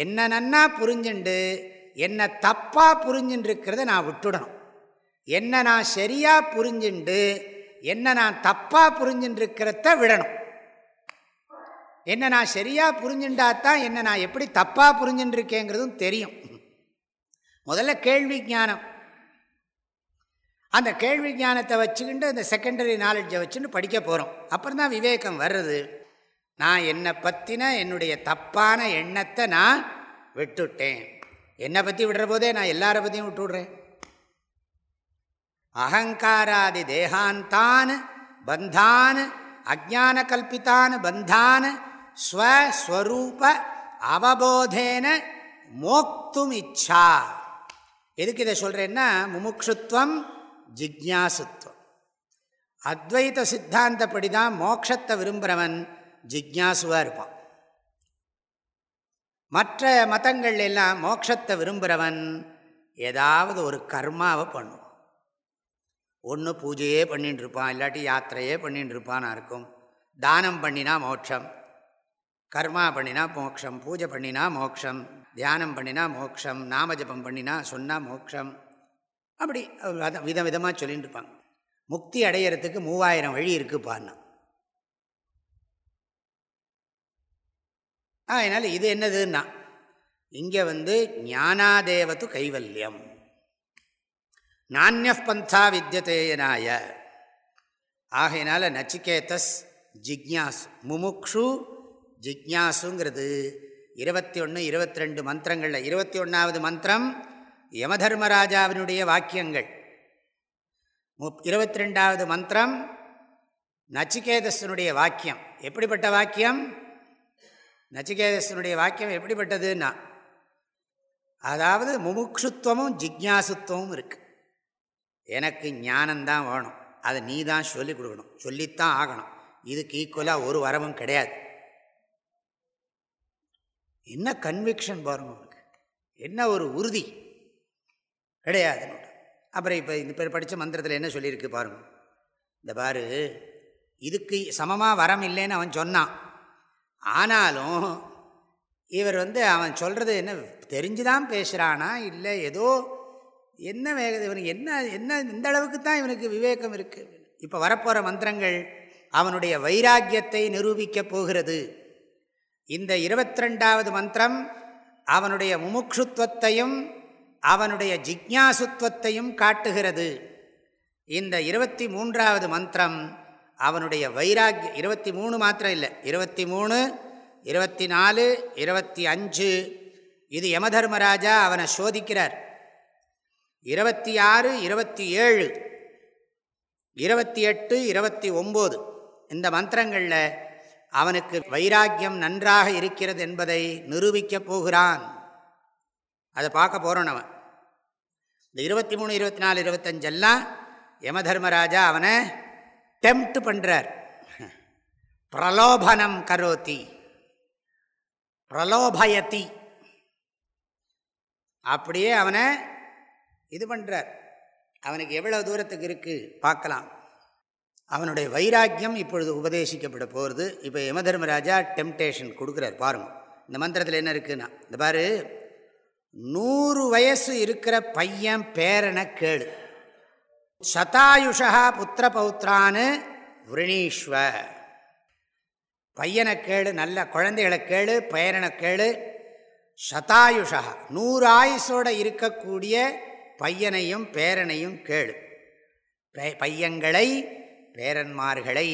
என்ன நன்னா புரிஞ்சுண்டு என்ன தப்பாக புரிஞ்சுட்டுருக்கிறத நான் விட்டுடணும். என்ன நான் சரியாக புரிஞ்சுண்டு என்ன நான் தப்பாக புரிஞ்சுட்டுருக்கிறத விடணும். என்ன நான் சரியாக புரிஞ்சுண்டாத்தான் என்ன நான் எப்படி தப்பாக புரிஞ்சுட்டுருக்கேங்கிறதும் தெரியும். முதல்ல கேள்வி ஞானம். அந்த கேள்வி ஞானத்தை வச்சுக்கிட்டு அந்த செகண்டரி நாலெட்ஜை வச்சுன்னு படிக்க போகிறோம் அப்புறம் தான் விவேகம் வர்றது. நான் என்னை பற்றின என்னுடைய தப்பான எண்ணத்தை நான் விட்டுட்டேன். என்னை பற்றி விடுற போதே நான் எல்லார பற்றியும் விட்டுவிடுறேன் அகங்காராதி தேகாந்தான் பந்தான் அஜான கல்பித்தான் பந்தான் ஸ்வஸ்வரூப அவபோதேன மோக்தும் இச்சா எதுக்கு இதை சொல்கிறேன்னா முமுக்ஷுத்வம் ஜிக்யாசுத்வம். அத்வைத சித்தாந்தப்படி தான் மோட்சத்தை விரும்புகிறவன் ஜிக்யாசுவாக இருப்பான். மற்ற மதங்கள் எல்லாம் மோட்சத்தை விரும்புகிறவன் ஏதாவது ஒரு கர்மாவை பண்ணுவான். ஒன்று பூஜையே பண்ணிட்டு இருப்பான் இல்லாட்டி யாத்திரையே பண்ணிட்டு இருப்பானா இருக்கும். தானம் பண்ணினா மோட்சம் கர்மா பண்ணினா மோக்ஷம் பூஜை பண்ணினா மோட்சம் தியானம் பண்ணினா மோட்சம் நாமஜபம் பண்ணினா சொன்னால் மோட்சம். அப்படி விதம் விதமாக சொல்லிட்டு இருப்பாங்க. முக்தி அடையிறதுக்கு மூவாயிரம் வழி இருக்குப்பான்னா. அதனால் இது என்னதுன்னா இங்கே வந்து ஞானாதேவத்து கைவல்யம். நானிய பந்தா வித்தியதேயனாய ஆகையினால நச்சிகேதஸ் ஜிக்யாசு முமுக்ஷு ஜிக்யாசுங்கிறது இருபத்தி ஒன்று இருபத்தி ரெண்டு மந்திரங்களில் இருபத்தி ஒன்றாவது மந்திரம் யமதர்மராஜாவினுடைய வாக்கியங்கள். இருபத்தி ரெண்டாவது மந்திரம் நச்சிகேதஸனுடைய வாக்கியம். எப்படிப்பட்ட வாக்கியம்? நச்சிகேதனுடைய வாக்கியம் எப்படிப்பட்டதுன்னா அதாவது முமுட்சுத்துவமும் ஜிக்யாசுத்துவமும் இருக்கு. எனக்கு ஞானந்தான் வேணும். அதை நீ தான் சொல்லிக் கொடுக்கணும். சொல்லித்தான் ஆகணும். இதுக்கு ஈக்குவலாக ஒரு வரமும் கிடையாது. என்ன கன்விக்ஷன் பாருங்க உனக்கு என்ன ஒரு உறுதி. கிடையாது அப்புறம் இப்போ இந்த பேர் படித்த மந்திரத்தில் என்ன சொல்லியிருக்கு பாருங்க. இந்த பாரு இதுக்கு சமமாக வரம் இல்லைன்னு அவன் சொன்னான். ஆனாலும் இவர் வந்து அவன் சொல்கிறது என்ன தெரிஞ்சுதான் பேசுகிறானா இல்லை ஏதோ என்ன வேக இவனுக்கு என்ன என்ன இந்த அளவுக்கு தான் இவனுக்கு விவேகம் இருக்குது இப்போ வரப்போகிற மந்திரங்கள் அவனுடைய வைராக்கியத்தை நிரூபிக்கப் போகிறது. இந்த இருபத்திரெண்டாவது மந்திரம் அவனுடைய முமுட்சுத்துவத்தையும் அவனுடைய ஜிக்யாசுத்துவத்தையும் காட்டுகிறது. இந்த இருபத்தி மூன்றாவது மந்திரம் அவனுடைய வைராக்கியம் இருபத்தி மூணு மாத்திரம் இல்லை. இருபத்தி மூணு இருபத்தி நாலு இருபத்தி அஞ்சு. இது யமதர்மராஜா அவனை சோதிக்கிறார். இருபத்தி ஆறு இருபத்தி ஏழு இருபத்தி எட்டு இருபத்தி ஒம்பது. இந்த மந்திரங்களில் அவனுக்கு வைராக்கியம் நன்றாக இருக்கிறது என்பதை நிரூபிக்கப் போகிறான். அதை பார்க்க போகிறோம் அவன் இந்த இருபத்தி மூணு இருபத்தி நாலு இருபத்தஞ்செல்லாம் யமதர்மராஜா அவனை டெம்ட் பண்ணுறார் பிரலோபனம் கரோத்தி பிரலோபயத்தி அப்படியே அவனை இது பண்ணுறார் அவனுக்கு எவ்வளோ தூரத்துக்கு இருக்குது பார்க்கலாம். அவனுடைய வைராக்கியம் இப்பொழுது உபதேசிக்கப்பட போகிறது இப்போ யமதர்மராஜா டெம்டேஷன் கொடுக்குறார் பாருங்கள் இந்த மந்திரத்தில் என்ன இருக்குன்னா இந்த பாரு நூறு வயசு இருக்கிற பையன் பேரனை கேளு. சதாயுஷா புத்திர பௌத்திரான்னு விரணீஸ்வ பையனை கேளு நல்ல குழந்தைகளை கேளு பேரனை கேளு. சதாயுஷா நூறு ஆயுசோடு இருக்கக்கூடிய பையனையும் பேரனையும் கேளு. பையன்களை பேரன்மார்களை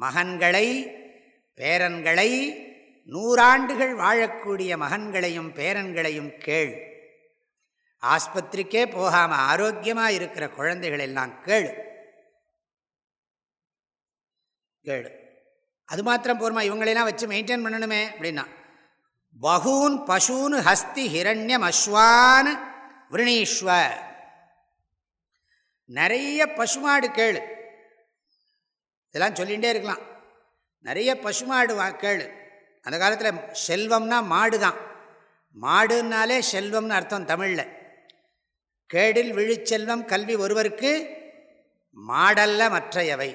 மகன்களை பேரன்களை நூறாண்டுகள் வாழக்கூடிய மகன்களையும் பேரன்களையும் கேள். ஆஸ்பத்திரிக்கே போகாமல் ஆரோக்கியமாக இருக்கிற குழந்தைகள் எல்லாம் கேள். கேளு. அது மாத்திரம் போருமா இவங்களெல்லாம் வச்சு மெயின்டைன் பண்ணணுமே அப்படின்னா பகூன் பசூன் ஹஸ்தி ஹிரண்யம் அஸ்வான் விரணீஸ்வ நிறைய பசுமாடு கேளு. இதெல்லாம் சொல்லிகிட்டே இருக்கலாம். நிறைய பசுமாடு வா கேளு. அந்த காலத்தில் செல்வம்னா மாடு தான் மாடுனாலே செல்வம்னு அர்த்தம் தமிழில். கேடில் விழிச்செல்வம் கல்வி ஒருவருக்கு மாடல்ல மற்றையவை.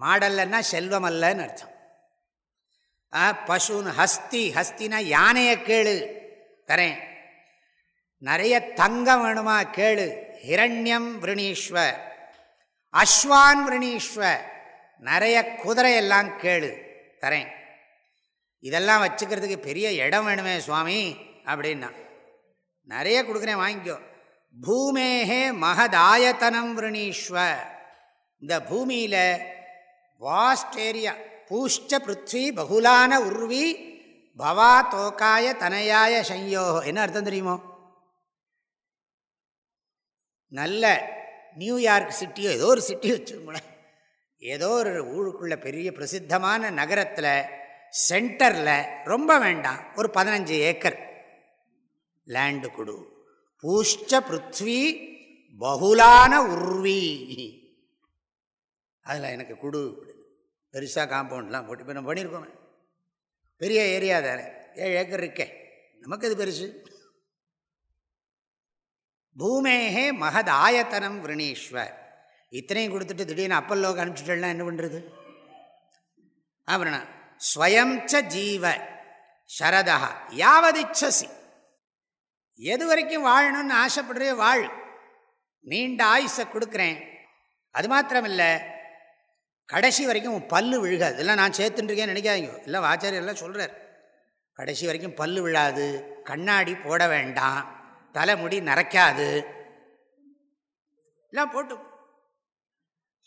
மாடல்லன்னா செல்வம் அல்லன்னு அர்த்தம் பசுன்னு ஹஸ்தி ஹஸ்தினா யானையை கேளு தரேன். நிறைய தங்கம் வேணுமா கேளு ஹிரண்யம் விரணீஸ்வ அஸ்வான் விரணீஸ்வ நிறைய குதிரையெல்லாம் கேளு தரேன். இதெல்லாம் வச்சுக்கிறதுக்கு பெரிய இடம் வேணுமே சுவாமி அப்படின்னா. நிறைய கொடுக்குறேன் வாங்கிக்கோ. பூமேகே மகதாயத்தனம் விரணீஸ்வ இந்த பூமியில் வாஸ்ட் ஏரியா பூஷ்ட பிருத்வி பகுலான உருவி பவா தோக்காய தனையாய சையோ என்ன அர்த்தம் தெரியுமோ? நல்ல நியூயார்க் சிட்டியோ ஏதோ ஒரு சிட்டி வச்சுக்கோங்களேன் ஏதோ ஒரு ஊருக்குள்ள பெரிய பிரசித்தமான நகரத்தில் சென்டரில் ரொம்ப வேண்டாம் ஒரு பதினஞ்சு ஏக்கர் லேண்டு கொடு. பூஷ்ட பிருத்வி பகுலான உர்வி. அதில் எனக்கு கொடு பெருசாக காம்பவுண்ட்லாம் போட்டு இப்போ நம்ம பண்ணியிருக்கோமே. பெரிய ஏரியா தானே. ஏழு ஏக்கர் இருக்கே. நமக்கு அது பெருசு? பூமேகே மகத் ஆயத்தனம் விரணீஸ்வர் இத்தனையும் கொடுத்துட்டு திடீர்னு அப்பல்லோக்கு அனுப்பிச்சுட்டா என்ன பண்ணுறது அப்புறம் ஸ்வயம் ச ஜீவ. சரதா. யாவதிச்சசி. எது வரைக்கும் வாழணும்னு ஆசைப்படுறே வாழ். நீண்ட ஆயுசை கொடுக்குறேன். அது மாத்திரமில்லை கடைசி வரைக்கும் உன் பல்லு விழுகாது. இதெல்லாம் நான் சேர்த்துட்டுருக்கேன்னு நினைக்காதீங்க. இல்லை ஆச்சாரியெல்லாம் சொல்கிறார் கடைசி வரைக்கும் பல்லு விழாது கண்ணாடி போட வேண்டாம் தலைமுடி நரைக்காது. எல்லாம் போட்டு.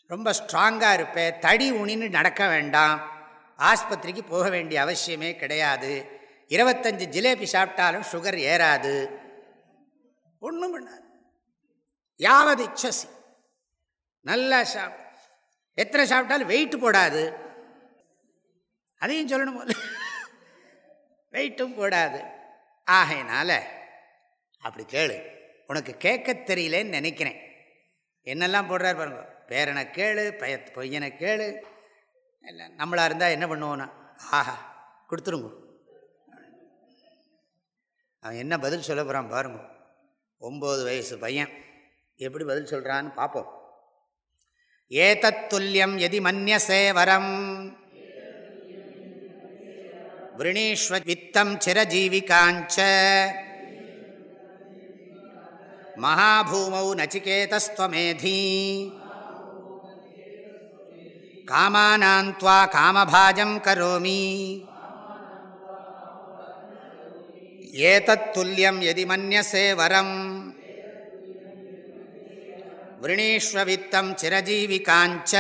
ரொம்ப ஸ்ட்ராங்காக இருப்பேன் தடி உணின்னு நடக்க வேண்டாம். ஆஸ்பத்திரிக்கு போக வேண்டிய அவசியமே கிடையாது. இருபத்தஞ்சு ஜிலேபி சாப்பிட்டாலும் சுகர் ஏறாது. ஒன்றும் பண்ணார் யாவது இச்சசி. நல்லா சாப்பிட. எத்தனை சாப்பிட்டாலும் வெயிட் போடாது. அதையும் சொல்லணும் போல வெயிட்டும் போடாது. ஆகையினால அப்படி கேளு. உனக்கு கேட்க தெரியலன்னு நினைக்கிறேன். என்னெல்லாம் போடுறார் பாருங்க. பேரனை கேளு பைய பொய்யனை கேளு. இல்லை நம்மளாக இருந்தால் என்ன பண்ணுவோன்னா ஆஹா கொடுத்துருங்க. அவன் என்ன பதில் சொல்ல போகிறான் பாருங்க. ஒம்பது வயசு பையன். எப்படி பதில் சொல்கிறான்னு பார்ப்போம் ஏதத்துல்யம் எதி மன்யசே வரம் விரணீஸ்வ வித்தம் சிரஜீவிகாஞ்ச. மகாபூமௌ நச்சிகேதஸ்வமேதி காமானாந்த்வா காமபாஜம் கரோமி. ஏதத்துல்யம் எதி மன்யசே வரம் விரணீஸ்வவித்தம் சிரஜீவிகாஞ்ச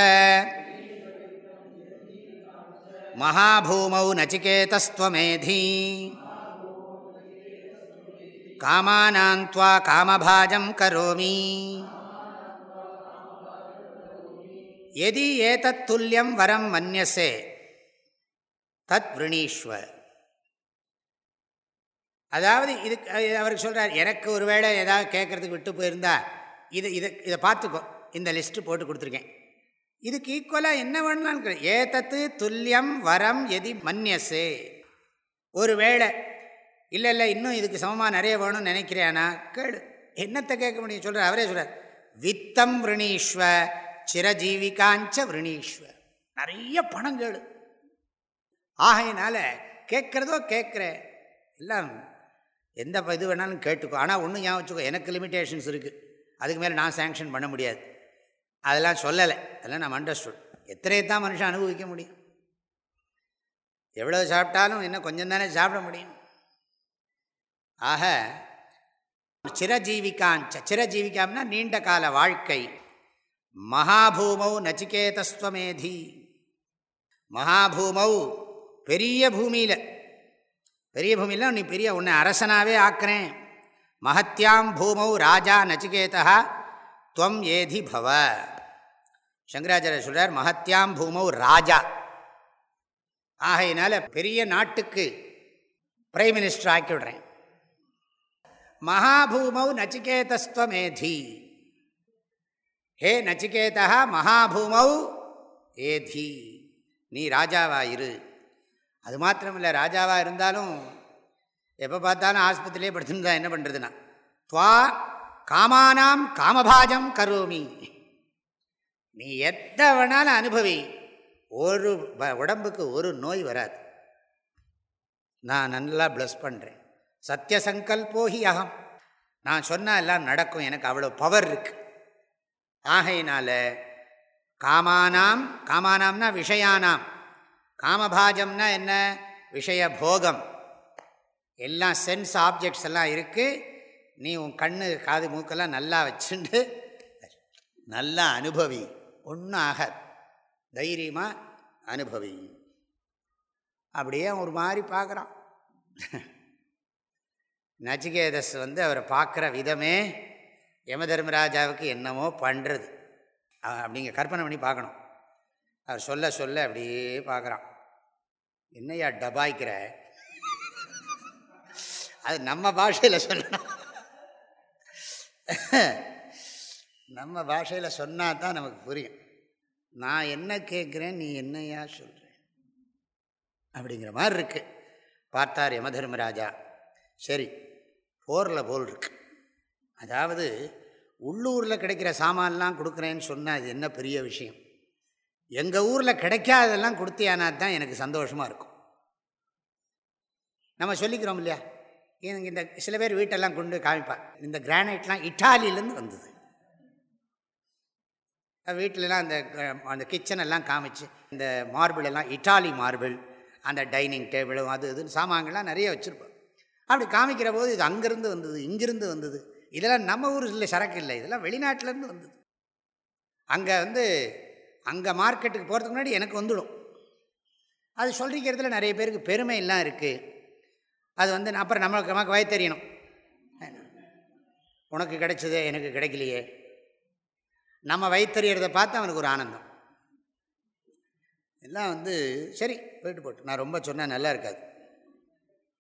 மகாபூமௌ நச்சிகேதஸ்வமேதி காமானாந்த்வா காமபாஜம் கரோமி எதி ஏதத்துல்யம் வரம் மன்யசே தத் விரணீஸ்வ அதாவது இதுக்கு அவருக்கு சொல்கிறார் எனக்கு ஒரு வேளை ஏதாவது கேட்குறதுக்கு விட்டு போயிருந்தா இது இதை இதை பார்த்துக்கோ. இந்த லிஸ்ட்டு போட்டு கொடுத்துருக்கேன். இதுக்கு ஈக்குவலாக என்ன வேணும்னாலும் ஏதத்து துல்லியம் வரம் எதி மன்யசே. ஒரு வேளை இல்லை இல்லை இன்னும் இதுக்கு சமமாக நிறைய வேணும்னு நினைக்கிறேனா? கேடு என்னத்தை கேட்க முடியும்? சொல்கிறார் அவரே சொல்கிறார் வித்தம் விரணீஸ்வ சிரஜீவிகாஞ்ச விரணீஸ்வ நிறைய பணம் கேடு ஆகையினால கேட்குறதோ கேட்குற எல்லாம் எந்த இது வேணாலும் கேட்டுக்கோ. ஆனால் ஒன்றும் ஞாபகம் வச்சுக்கோ எனக்கு லிமிட்டேஷன்ஸ் இருக்குது அதுக்கு மேலே நான் சேங்ஷன் பண்ண முடியாது. அதெல்லாம் சொல்லலை. அதெல்லாம் நம்ம அண்டர்ஸ்டுட் எத்தனையை தான் மனுஷன் அனுபவிக்க முடியும்? எவ்வளோ சாப்பிட்டாலும் இன்னும் கொஞ்சம் தானே சாப்பிட முடியும். ஆக சிரஜீவிகாஞ்ச சிரஜீவிகாம்னா நீண்ட கால வாழ்க்கை. மகாபூமௌ நச்சிகேதஸ்வமேதி. மகாபூமௌ பெரிய பூமியில் பெரிய பூமியில் நீ பெரிய உன்னை அரசனாகவே ஆக்கிறேன். மகத்தியாம் பூமௌ ராஜா நச்சிகேதா துவம் ஏதி பவ. சங்கராச்சாரிய சொல்கிறார் மகத்தியாம் பூமௌ ராஜா. ஆகையினால பெரிய நாட்டுக்கு பிரைம் மினிஸ்டர் ஆக்கிவிடுறேன் மகாபூமௌ நச்சிகேதஸ்துவமேதி ஹே நச்சிகேதா மகாபூமௌ ஏதி. நீ ராஜாவாயிரு அது மாத்திரமில்லை ராஜாவாக இருந்தாலும் எப்போ பார்த்தாலும் ஆஸ்பத்திரியிலே படுத்துருந்தா என்ன பண்ணுறதுன்னா துவா காமானாம் காமபாஜம் கரோமி. நீ எத்த வேணாலும் அனுபவி. ஒரு உடம்புக்கு ஒரு நோய் வராது. நான் நல்லா ப்ளஸ் பண்ணுறேன் சத்திய சங்கல்போகி அகம். நான் சொன்னால் எல்லாம் நடக்கும் எனக்கு அவ்வளோ பவர் இருக்கு. ஆகையினால காமானாம் காமானாம்னா விஷயானாம். காமபாஜம்னா என்ன? விஷய போகம் எல்லாம் சென்ஸ் ஆப்ஜெக்ட்ஸ் எல்லாம் இருக்குது நீ உன் கண்ணு காது மூக்கெல்லாம் நல்லா வச்சுண்டு. நல்லா அனுபவி. ஒன்றும் ஆகாது. தைரியமாக அனுபவி. அப்படியே ஒரு மாதிரி பார்க்குறான். நச்சிகேதஸ் வந்து அவரை பார்க்குற விதமே யம தர்மராஜாவுக்கு என்னமோ பண்ணுறது அப்படிங்க கற்பனை பண்ணி பார்க்கணும். அவர் சொல்ல சொல்ல அப்படியே பார்க்குறான். என்னையா டபாய்க்கிற? அது நம்ம பாஷையில் சொல்லணும். நம்ம பாஷையில் சொன்னால் தான் நமக்கு புரியும். நான் என்ன கேட்குறேன் நீ என்னையா சொல்கிற அப்படிங்கிற மாதிரி இருக்குது பார்த்தார் யமதர்மராஜா. சரி போரில் போல் இருக்கு. அதாவது உள்ளூரில் கிடைக்கிற சாமான்லாம் கொடுக்குறேன்னு சொன்னால் அது என்ன பெரிய விஷயம்? எங்கள் ஊரில் கிடைக்காததெல்லாம் கொடுத்தியானா தான் எனக்கு சந்தோஷமாக இருக்கும். நம்ம சொல்லிக்கிறோம் இல்லையா? எனக்கு இந்த சில பேர் வீட்டெல்லாம் கொண்டு காமிப்பான் இந்த கிரானைட்லாம் இட்டாலியிலேருந்து வந்தது. வீட்டிலலாம் அந்த அந்த கிச்சனெல்லாம் காமிச்சு இந்த மார்பிள் எல்லாம் இட்டாலி மார்பிள் அந்த டைனிங் டேபிளும் அது இதுன்னு சாமான்கள்லாம் நிறைய வச்சுருப்போம். அப்படி காமிக்கிற போது இது அங்கேருந்து வந்தது இங்கிருந்து வந்தது. இதெல்லாம் நம்ம ஊர் இல்லை சரக்கு இல்லை இதெல்லாம் வெளிநாட்டிலேருந்து வந்தது. அங்கே வந்து அங்கே மார்க்கெட்டுக்கு போகிறதுக்கு முன்னாடி எனக்கு வந்துடும். அது சொல்லிக்கிறதுல நிறைய பேருக்கு பெருமை எல்லாம் இருக்குது அது வந்து அப்புறம் நம்மளுக்கு நமக்கு வய தெரியணும். உனக்கு கிடைச்சதே எனக்கு கிடைக்கலையே. நம்ம வயிற்றுறத பார்த்து அவனுக்கு ஒரு ஆனந்தம். எல்லாம் வந்து சரி போயிட்டு போட்டு. நான் ரொம்ப சொன்னேன் நல்லா இருக்காது.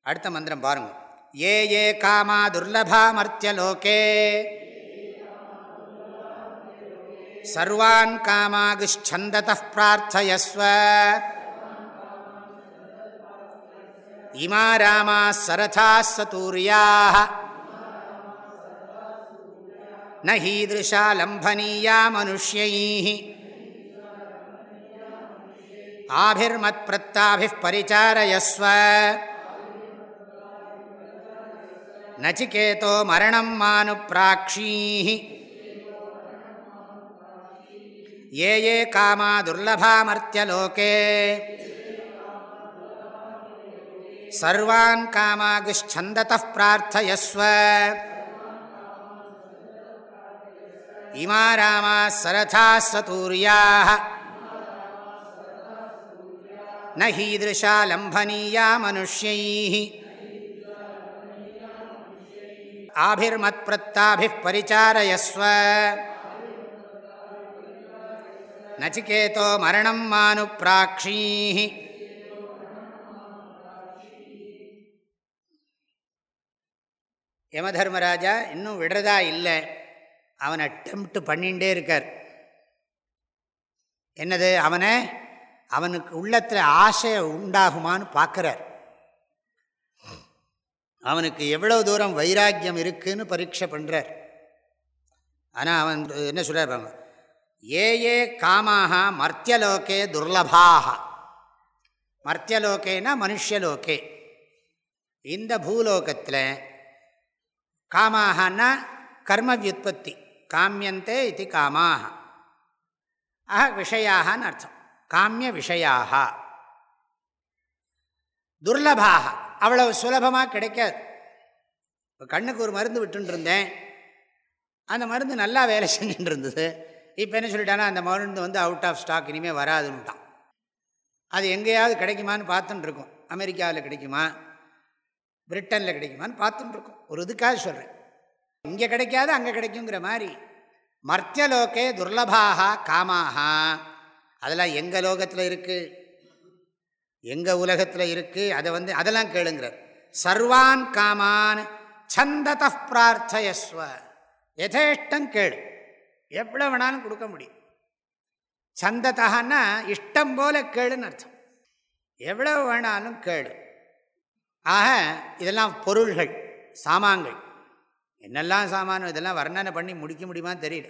அடுத்த மந்திரம் பாருங்க. ஏ ஏ காமா துர்லபா மர்த்தியலோகே सर्वान् कामागच्छन्दतः प्रार्थयस्व इमा रामाः सरथाः सतूर्याः न हीदृशा लम्भनीया मनुष्यैः आभिर्मत्प्रत्ताभिः परिचारयस्व नचिकेतो मरणं मानुप्राक्षीः ये ये कामा दुर्लभामर्त्यलोके सर्वान् कामागुच्छन्दतः प्रार्थयस्व। इमा रामाः सरथाः सतूर्याः। न हीदृशा लम्भनीया मनुष्यैः। आभिर्मत्प्रत्ताभिः परिचारयस्व। நச்சிகேதோ மரணம் மானுப்ராட்சீ யமதர்மராஜா இன்னும் விடுறதா இல்லை. அவனை அட்டம்ப்ட் பண்ணிகிட்டே இருக்கார். என்னது? அவனை? அவனுக்கு உள்ளத்தில் ஆசை உண்டாகுமான்னு பார்க்குறார் அவனுக்கு எவ்வளோ தூரம் வைராக்கியம் இருக்குதுன்னு பரீட்சை பண்ணுறார் ஆனால் அவன் என்ன சொல்கிறார் ஏ ஏ காமாக மர்த்தியலோகே துர்லபாக மர்த்தியலோகேனா மனுஷலோகே இந்த பூலோகத்தில் காமாகனா கர்மவியுற்பத்தி காமியந்தே இது காமாக ஆஹ விஷயாகனு அர்த்தம். காமிய விஷயாக துர்லபாக அவ்வளவு சுலபமாக கிடைக்காது. இப்போ கண்ணுக்கு ஒரு மருந்து விட்டுருந்தேன் அந்த மருந்து நல்லா வேலை செஞ்சுட்டு இருந்தது. இப்போ என்ன சொல்லிட்டானா அந்த மருந்து வந்து அவுட் ஆஃப் ஸ்டாக் இனிமேல் வராதுன்ட்டான் அது எங்கேயாவது கிடைக்குமான்னு பார்த்துட்டுருக்கோம் அமெரிக்காவில் கிடைக்குமா? பிரிட்டனில் கிடைக்குமான்னு பார்த்துட்டு இருக்கோம் ஒரு இதுக்காக சொல்கிறேன் இங்கே கிடைக்காது அங்கே கிடைக்குங்கிற மாதிரி மர்த்தியலோகே துர்லபாக காமாக. அதெல்லாம் எங்கள் லோகத்தில் இருக்குது எங்கள் உலகத்தில் இருக்குது அதை வந்து அதெல்லாம் கேளுங்கிறார். சர்வான் காமான் சந்தத பிரார்த்தயஸ்வ. எதேஷ்டம் கேளு. எவ்வளோ வேணாலும் கொடுக்க முடியும். சந்ததான்னா இஷ்டம் போல கேளுன்னு அர்த்தம். எவ்வளோ வேணாலும் கேளு. ஆக இதெல்லாம் பொருள்கள் சாமான்கள். என்னெல்லாம் சாமானும் இதெல்லாம் வர்ணனை பண்ணி முடிக்க முடியுமான்னு தெரியல.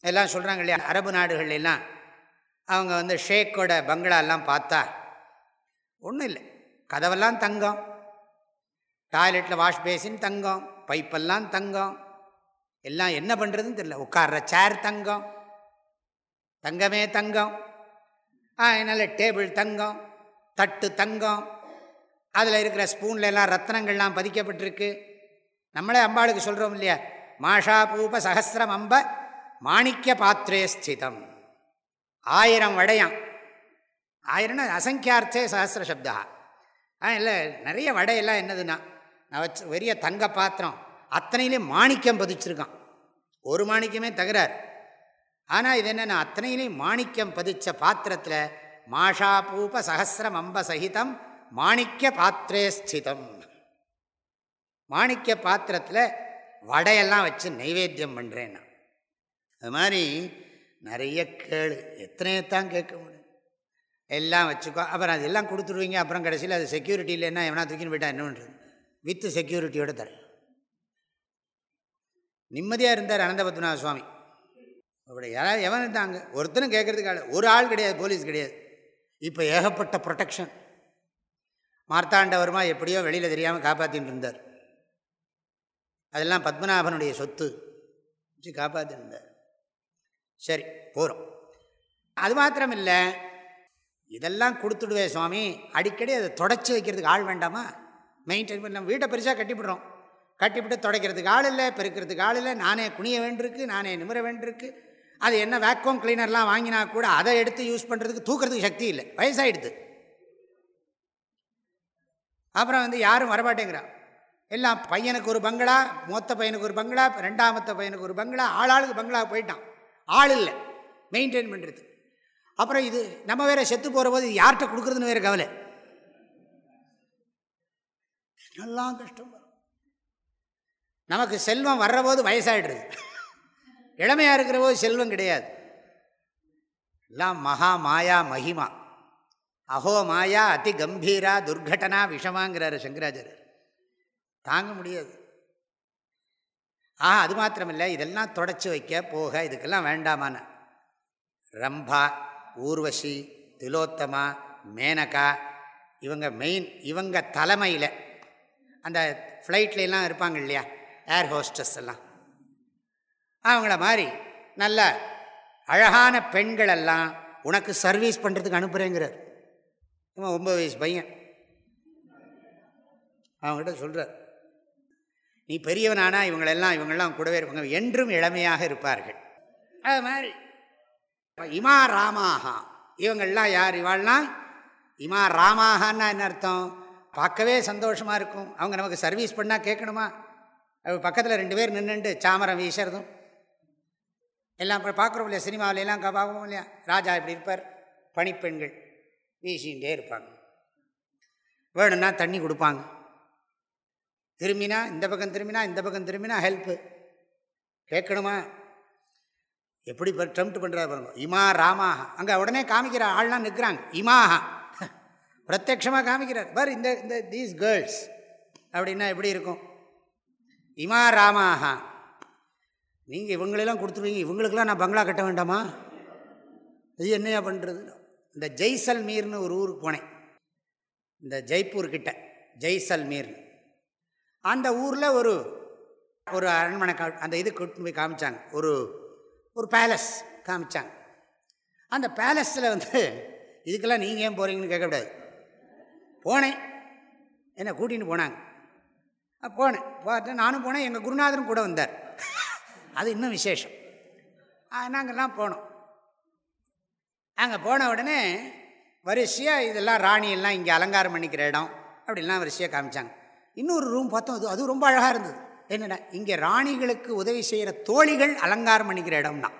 எல்லாம் சொல்கிறாங்க இல்லையா அரபு நாடுகள்லாம் அவங்க வந்து ஷேக்கோட பங்களாலாம் பார்த்தா ஒன்றும் இல்லை. கதவெல்லாம் தங்கம். டாய்லெட்டில் வாஷ் பேசின் தங்கம் பைப்பெல்லாம் தங்கம். எல்லாம் என்ன பண்ணுறதுன்னு தெரியல. உட்கார்ற சேர் தங்கம். தங்கமே தங்கம். அதனால் டேபிள் தங்கம். தட்டு தங்கம். அதில் இருக்கிற ஸ்பூனில் எல்லாம் ரத்னங்கள்லாம் பதிக்கப்பட்டிருக்கு. நம்மளே அம்பாளுக்கு சொல்கிறோம் இல்லையா? மாஷா பூப சகசிரம் அம்ப மாணிக்க பாத்திரே ஸ்திதம். ஆயிரம் வடையாம். ஆயிரம்னா அசங்கியார்த்தே சகசிர சப்தா. ஆ இல்லை நிறைய வடையெல்லாம் என்னதுன்னா நான் வச்சு பெரிய தங்க பாத்திரம். அத்தனையிலையும் மாணிக்கம் பதிச்சிருக்கான். ஒரு மாணிக்கமே தகராறு. ஆனால் இது என்னென்னா அத்தனையிலையும் மாணிக்கம் பதிச்ச பாத்திரத்தில் மாஷா பூப சகசிரம் அம்ப சகிதம் மாணிக்க பாத்திரே ஸ்திதம். மாணிக்க பாத்திரத்தில் வடையெல்லாம் வச்சு நைவேத்தியம் பண்ணுறேன் நான் அது மாதிரி நிறைய கேளு. எத்தனையத்தான் கேட்க முடியும். எல்லாம் வச்சுக்கோ. அப்புறம் அதெல்லாம் கொடுத்துருவீங்க அப்புறம் கடைசியில் அது செக்யூரிட்டி இல்லைன்னா எவனா தூக்கின்னு போயிட்டா என்னன்றது. வித்து செக்யூரிட்டியோட தரேன். நிம்மதியாக இருந்தார் அனந்த பத்மநாத சுவாமி. அப்படி யாராவது எவன் இருந்தாங்க? ஒருத்தனும் கேட்கறதுக்கு ஒரு ஆள் கிடையாது போலீஸ் கிடையாது. இப்போ ஏகப்பட்ட ப்ரொடெக்ஷன் மார்த்தாண்டவர்மா எப்படியோ வெளியில் தெரியாமல் காப்பாற்றின்னு இருந்தார். அதெல்லாம் பத்மநாபனுடைய சொத்து. வச்சு காப்பாற்றிருந்தார் சரி போகிறோம் அது மாத்திரம் இல்லை இதெல்லாம் கொடுத்துடுவேன் சுவாமி. அடிக்கடி அதை தொடச்சி வைக்கிறதுக்கு ஆள் வேண்டாமா? மெயின்டைன் பண்ண நம்ம வீட்டை பெருசாக கட்டிவிடுறோம் கட்டிவிட்டு துடைக்கிறதுக்கு ஆள் இல்லை பெருக்கிறதுக்கு ஆள் இல்லை. நானே குனிய வேண்டியிருக்கு நானே நிமிர வேண்டியிருக்கு. அது என்ன வேக்யூம் கிளீனர்லாம் வாங்கினா கூட அதை எடுத்து யூஸ் பண்ணுறதுக்கு தூக்கிறதுக்கு சக்தி இல்லை. வயசாகிடுது அப்புறம் வந்து யாரும் வரமாட்டேங்கிறான் எல்லாம் பையனுக்கு ஒரு பங்களா மூத்த பையனுக்கு ஒரு பங்களா ரெண்டாமத்த பையனுக்கு ஒரு பங்களா ஆளாளுக்கு பங்களா போயிட்டான். ஆள் இல்லை. மெயின்டைன் பண்ணுறது அப்புறம் இது நம்ம வேற செத்து போகிற போது யார்கிட்ட கொடுக்குறதுன்னு வேறு கவலை. எல்லாம் கஷ்டம் நமக்கு செல்வம் வர்றபோது வயசாகிடுது இளமையாக இருக்கிற போது செல்வம் கிடையாது. எல்லாம் மகா மாயா மகிமா. அஹோ மாயா அதி கம்பீரா துர்கட்டனா விஷமாங்கிறாரு சங்கராச்சாரியர். தாங்க முடியாது. ஆஹா அது மாத்திரமில்லை இதெல்லாம் தொடச்சி வைக்க போக இதுக்கெல்லாம் வேண்டாமான ரம்பா ஊர்வசி திலோத்தமா மேனகா இவங்க மெயின் இவங்க தலைமையில். அந்த ஃப்ளைட்லாம் இருப்பாங்க இல்லையா? ஏர் ஹோஸ்டஸ் எல்லாம். அவங்கள மாதிரி நல்ல அழகான பெண்களெல்லாம் உனக்கு சர்வீஸ் பண்ணுறதுக்கு அனுப்புகிறேங்கிறார் இவன் ஒம்பது வயசு பையன். அவங்ககிட்ட சொல்கிறார் நீ பெரியவனானா இவங்களெல்லாம் இவங்கெல்லாம் கூடவே இருப்பாங்க. என்றும் இளமையாக இருப்பார்கள். அது மாதிரி இமா ராமாகா இவங்கள்லாம் யார் இவாள்லாம் இமா ராமாகான்னா என்ன அர்த்தம்? பார்க்கவே சந்தோஷமாக இருக்கும். அவங்க நமக்கு சர்வீஸ் பண்ணால் கேட்கணுமா? பக்கத்தில் ரெண்டு பேர் நின்றுண்டு சாமரம் வீசுறதும். எல்லாம் இப்போ பார்க்குறோம் இல்லையா சினிமாவில எல்லாம் பார்ப்போம் இல்லையா? ராஜா இப்படி இருப்பார் பணிப்பெண்கள் வீசிகிட்டே இருப்பாங்க. வேணும்னா தண்ணி கொடுப்பாங்க. திரும்பினா இந்த பக்கம் திரும்பினா இந்த பக்கம் திரும்பினா ஹெல்ப்பு கேட்கணுமா? எப்படி ட்ரம்ட் பண்ணுறா பாருங்க. இமா ராமாக அங்கே உடனே காமிக்கிற ஆள்லாம் நிற்கிறாங்க இமாஹா. [LAUGHS] பிரத்யக்ஷமாக காமிக்கிறார். பார் இந்த இந்த தீஸ் கேர்ள்ஸ் அப்படின்னா எப்படி இருக்கும்? இமா ராமாஹா. நீங்கள் இவங்களெல்லாம் கொடுத்துருவீங்க இவங்களுக்கெல்லாம் நான் பங்களா கட்ட வேண்டாமா? இது என்னையா பண்ணுறது இந்த ஜெய்சல்மீர்னு ஒரு ஊருக்கு போனேன். இந்த ஜெய்ப்பூர் ஜெய்சல்மீர். அந்த ஊரில் ஒரு ஒரு அரண்மனை அந்த இது கூட்டு போய் காமிச்சாங்க. ஒரு ஒரு பேலஸ் காமிச்சாங்க. அந்த பேலஸில் வந்து இதுக்கெல்லாம் நீங்கள் ஏன் போகிறீங்கன்னு கேட்கக்கூடாது. போனேன். என்னை கூட்டின்னு போனாங்க. போனேன். பார்த்து நானும் போனேன். எங்கள் குருநாதரும் கூட வந்தார். அது இன்னும் விசேஷம். நாங்கள்லாம் போனோம். அங்கே போன உடனே வரிசையாக இதெல்லாம் ராணியெல்லாம் இங்கே அலங்காரம் பண்ணிக்கிற இடம் அப்படிலாம் வரிசையாக காமிச்சாங்க. இன்னொரு ரூம் பார்த்தோம். அது அது ரொம்ப அழகாக இருந்தது. என்னென்ன இங்கே ராணிகளுக்கு உதவி செய்கிற தோழிகள் அலங்காரம் பண்ணிக்கிற இடம்னா.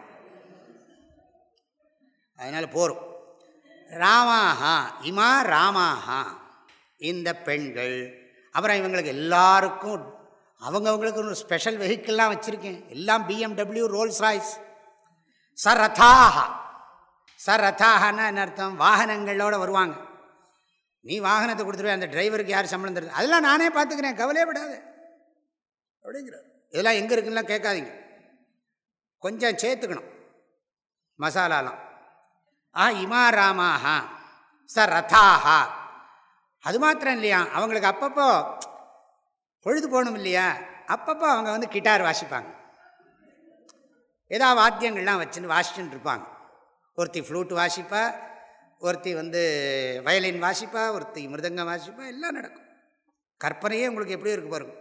அதனால் போகிறோம் ராமாஹா இமா ராமாஹா இந்த பெண்கள் அப்புறம் இவங்களுக்கு எல்லாருக்கும் அவங்கவுங்களுக்கு ஒரு ஸ்பெஷல் வெஹிக்கிள்லாம் வச்சுருக்கேன். எல்லாம் பிஎம்டபிள்யூ ரோல்ஸ் ராய்ஸ் சரதாகா சரதாகனா என்ன அர்த்தம்? வாகனங்களோடு வருவாங்க. நீ வாகனத்தை கொடுத்துருவே அந்த டிரைவருக்கு யார் சம்பளம் தருது? அதெல்லாம் நானே பார்த்துக்கிறேன். கவலையே விடாது அப்படிங்கிற இதெல்லாம் எங்கே இருக்குன்னா கேட்காதீங்க. கொஞ்சம் சேர்த்துக்கணும். மசாலாலாம். ஆ இமா ராமாஹா ச ரதாஹா அது மாத்திரம் இல்லையா? அவங்களுக்கு அப்பப்போ பொழுது போகணும் இல்லையா? அப்பப்போ அவங்க வந்து கிட்டார் வாசிப்பாங்க. ஏதா வாத்தியங்கள்லாம் வச்சுன்னு வாசிச்சுன்னு இருப்பாங்க. ஒருத்தி ஃப்ளூட் வாசிப்பா ஒருத்தி வந்து வயலின் வாசிப்பா ஒருத்தி மிருதங்கம் வாசிப்பா எல்லாம் நடக்கும். கற்பனையே உங்களுக்கு எப்படி இருக்கு பாருங்க.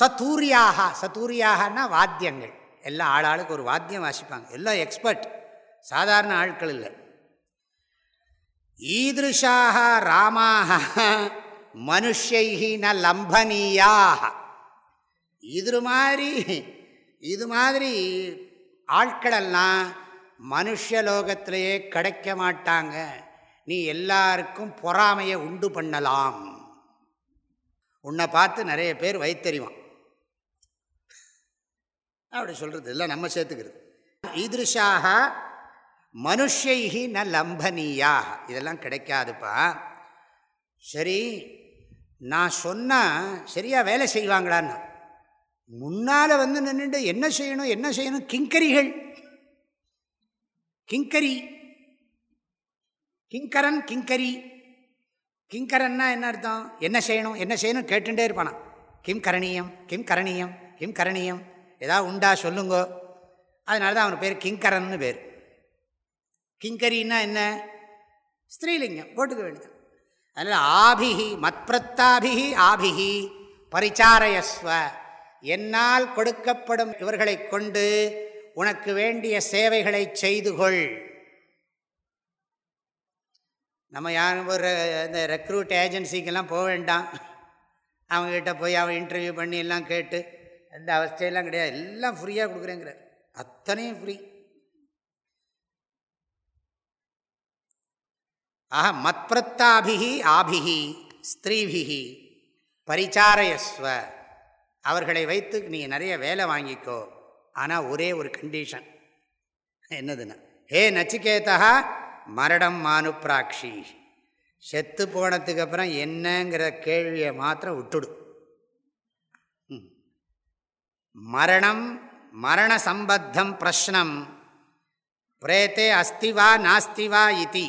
சத்தூரியாக சத்தூரியாகனா வாத்தியங்கள். எல்லா ஆளாளுக்கு ஒரு வாத்தியம் வாசிப்பாங்க. எல்லாம் எக்ஸ்பர்ட் சாதாரண ஆட்கள் இல்லை. ஈதாக ராமாக மனுஷை ந லம்பனீயாக இது மாதிரி இது மாதிரி ஆட்களெல்லாம் மனுஷலோகத்திலேயே கிடைக்க மாட்டாங்க. நீ எல்லாருக்கும் பொறாமையை உண்டு பண்ணலாம். உன்னை பார்த்து நிறைய பேர் வைத்தறிவான். அப்படி சொல்கிறது இல்லை நம்ம சேர்த்துக்கிறது. ஈதிருஷாக மனுஷைகி ந லம்பனீயா இதெல்லாம் கிடைக்காதுப்பா. சரி நான் சொன்னால் சரியாக வேலை செய்வாங்களான்னு. முன்னால் வந்து நின்றுட்டு என்ன செய்யணும் என்ன செய்யணும்? கிங்கரிகள். கிங்கரி. கிங்கரன் கிங்கரி. கிங்கரன்னா என்ன அர்த்தம்? என்ன செய்யணும் என்ன செய்யணும் கேட்டுட்டே இருப்பானா கிம் கரணீயம் கிம் கரணீயம் கிம் கரணீயம். ஏதாவது உண்டா சொல்லுங்கோ. அதனால தான் அவனுக்கு பேர் கிங்கரன்னு பேர். கிங்கரின்னா என்ன? ஸ்திரீலிங்கம் போட்டுக்க வேண்டியது. அதனால் ஆபிஹி மத்பிரத்தாபிஹி ஆபிஹி பரிச்சாரயஸ்வ. என்னால் கொடுக்கப்படும் இவர்களை கொண்டு உனக்கு வேண்டிய சேவைகளை செய்து கொள். நம்ம யாரும் ஒரு இந்த ரெக்ரூட் ஏஜென்சிக்கெல்லாம் போக வேண்டாம். அவங்கக்கிட்ட போய் அவன் இன்டர்வியூ பண்ணி எல்லாம் கேட்டு அந்த அவஸ்தையெல்லாம் கிடையாது. எல்லாம் ஃப்ரீயாக கொடுக்குறேங்கிறார். அத்தனையும் ஃப்ரீ ஆஹா மத்பிரத்தாபிகி ஆபிகி ஸ்திரீபிகி பரிச்சாரயஸ்வ. அவர்களை வைத்து நீ நிறைய வேலை வாங்கிக்கோ. ஆனால் ஒரே ஒரு கண்டிஷன் என்னதுன்னா ஹே நச்சிகேதா மரணம் மானுப்ராட்சி செத்து போனதுக்கு அப்புறம் என்னங்கிற கேள்வியை மாத்திரம் விட்டுடு. மரணம் மரண சம்பத்தம் பிரஷ்னம். பிரேத்தே அஸ்திவா நாஸ்திவா இத்தி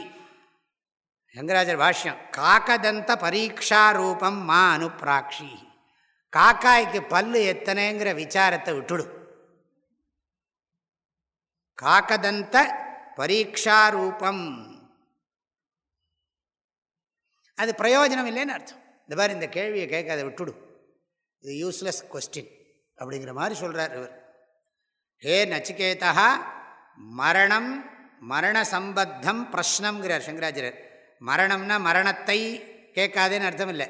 ரங்கராஜர் பாஷ்யம் காக்கதந்த பரீட்சா ரூபம் மா அனுப்பிராட்சி காக்காய்க்கு பல்லு எத்தனைங்கிற விசாரத்தை விட்டுடும் காக்கதந்த பரீட்சா ரூபம் அது பிரயோஜனம் இல்லைன்னு அர்த்தம். இந்த மாதிரி இந்த கேள்வியை கேட்க அதை விட்டுடும் இது யூஸ்லெஸ் கொஸ்டின் அப்படிங்கிற மாதிரி சொல்கிறார் இவர். ஹே நச்சிகேதா மரணம் மரண சம்பத்தம் பிரஷ்னம்ங்கிறார் சங்கராச்சாரியர் மரணம்னா மரணத்தை கேட்காதேன்னு அர்த்தம் இல்லை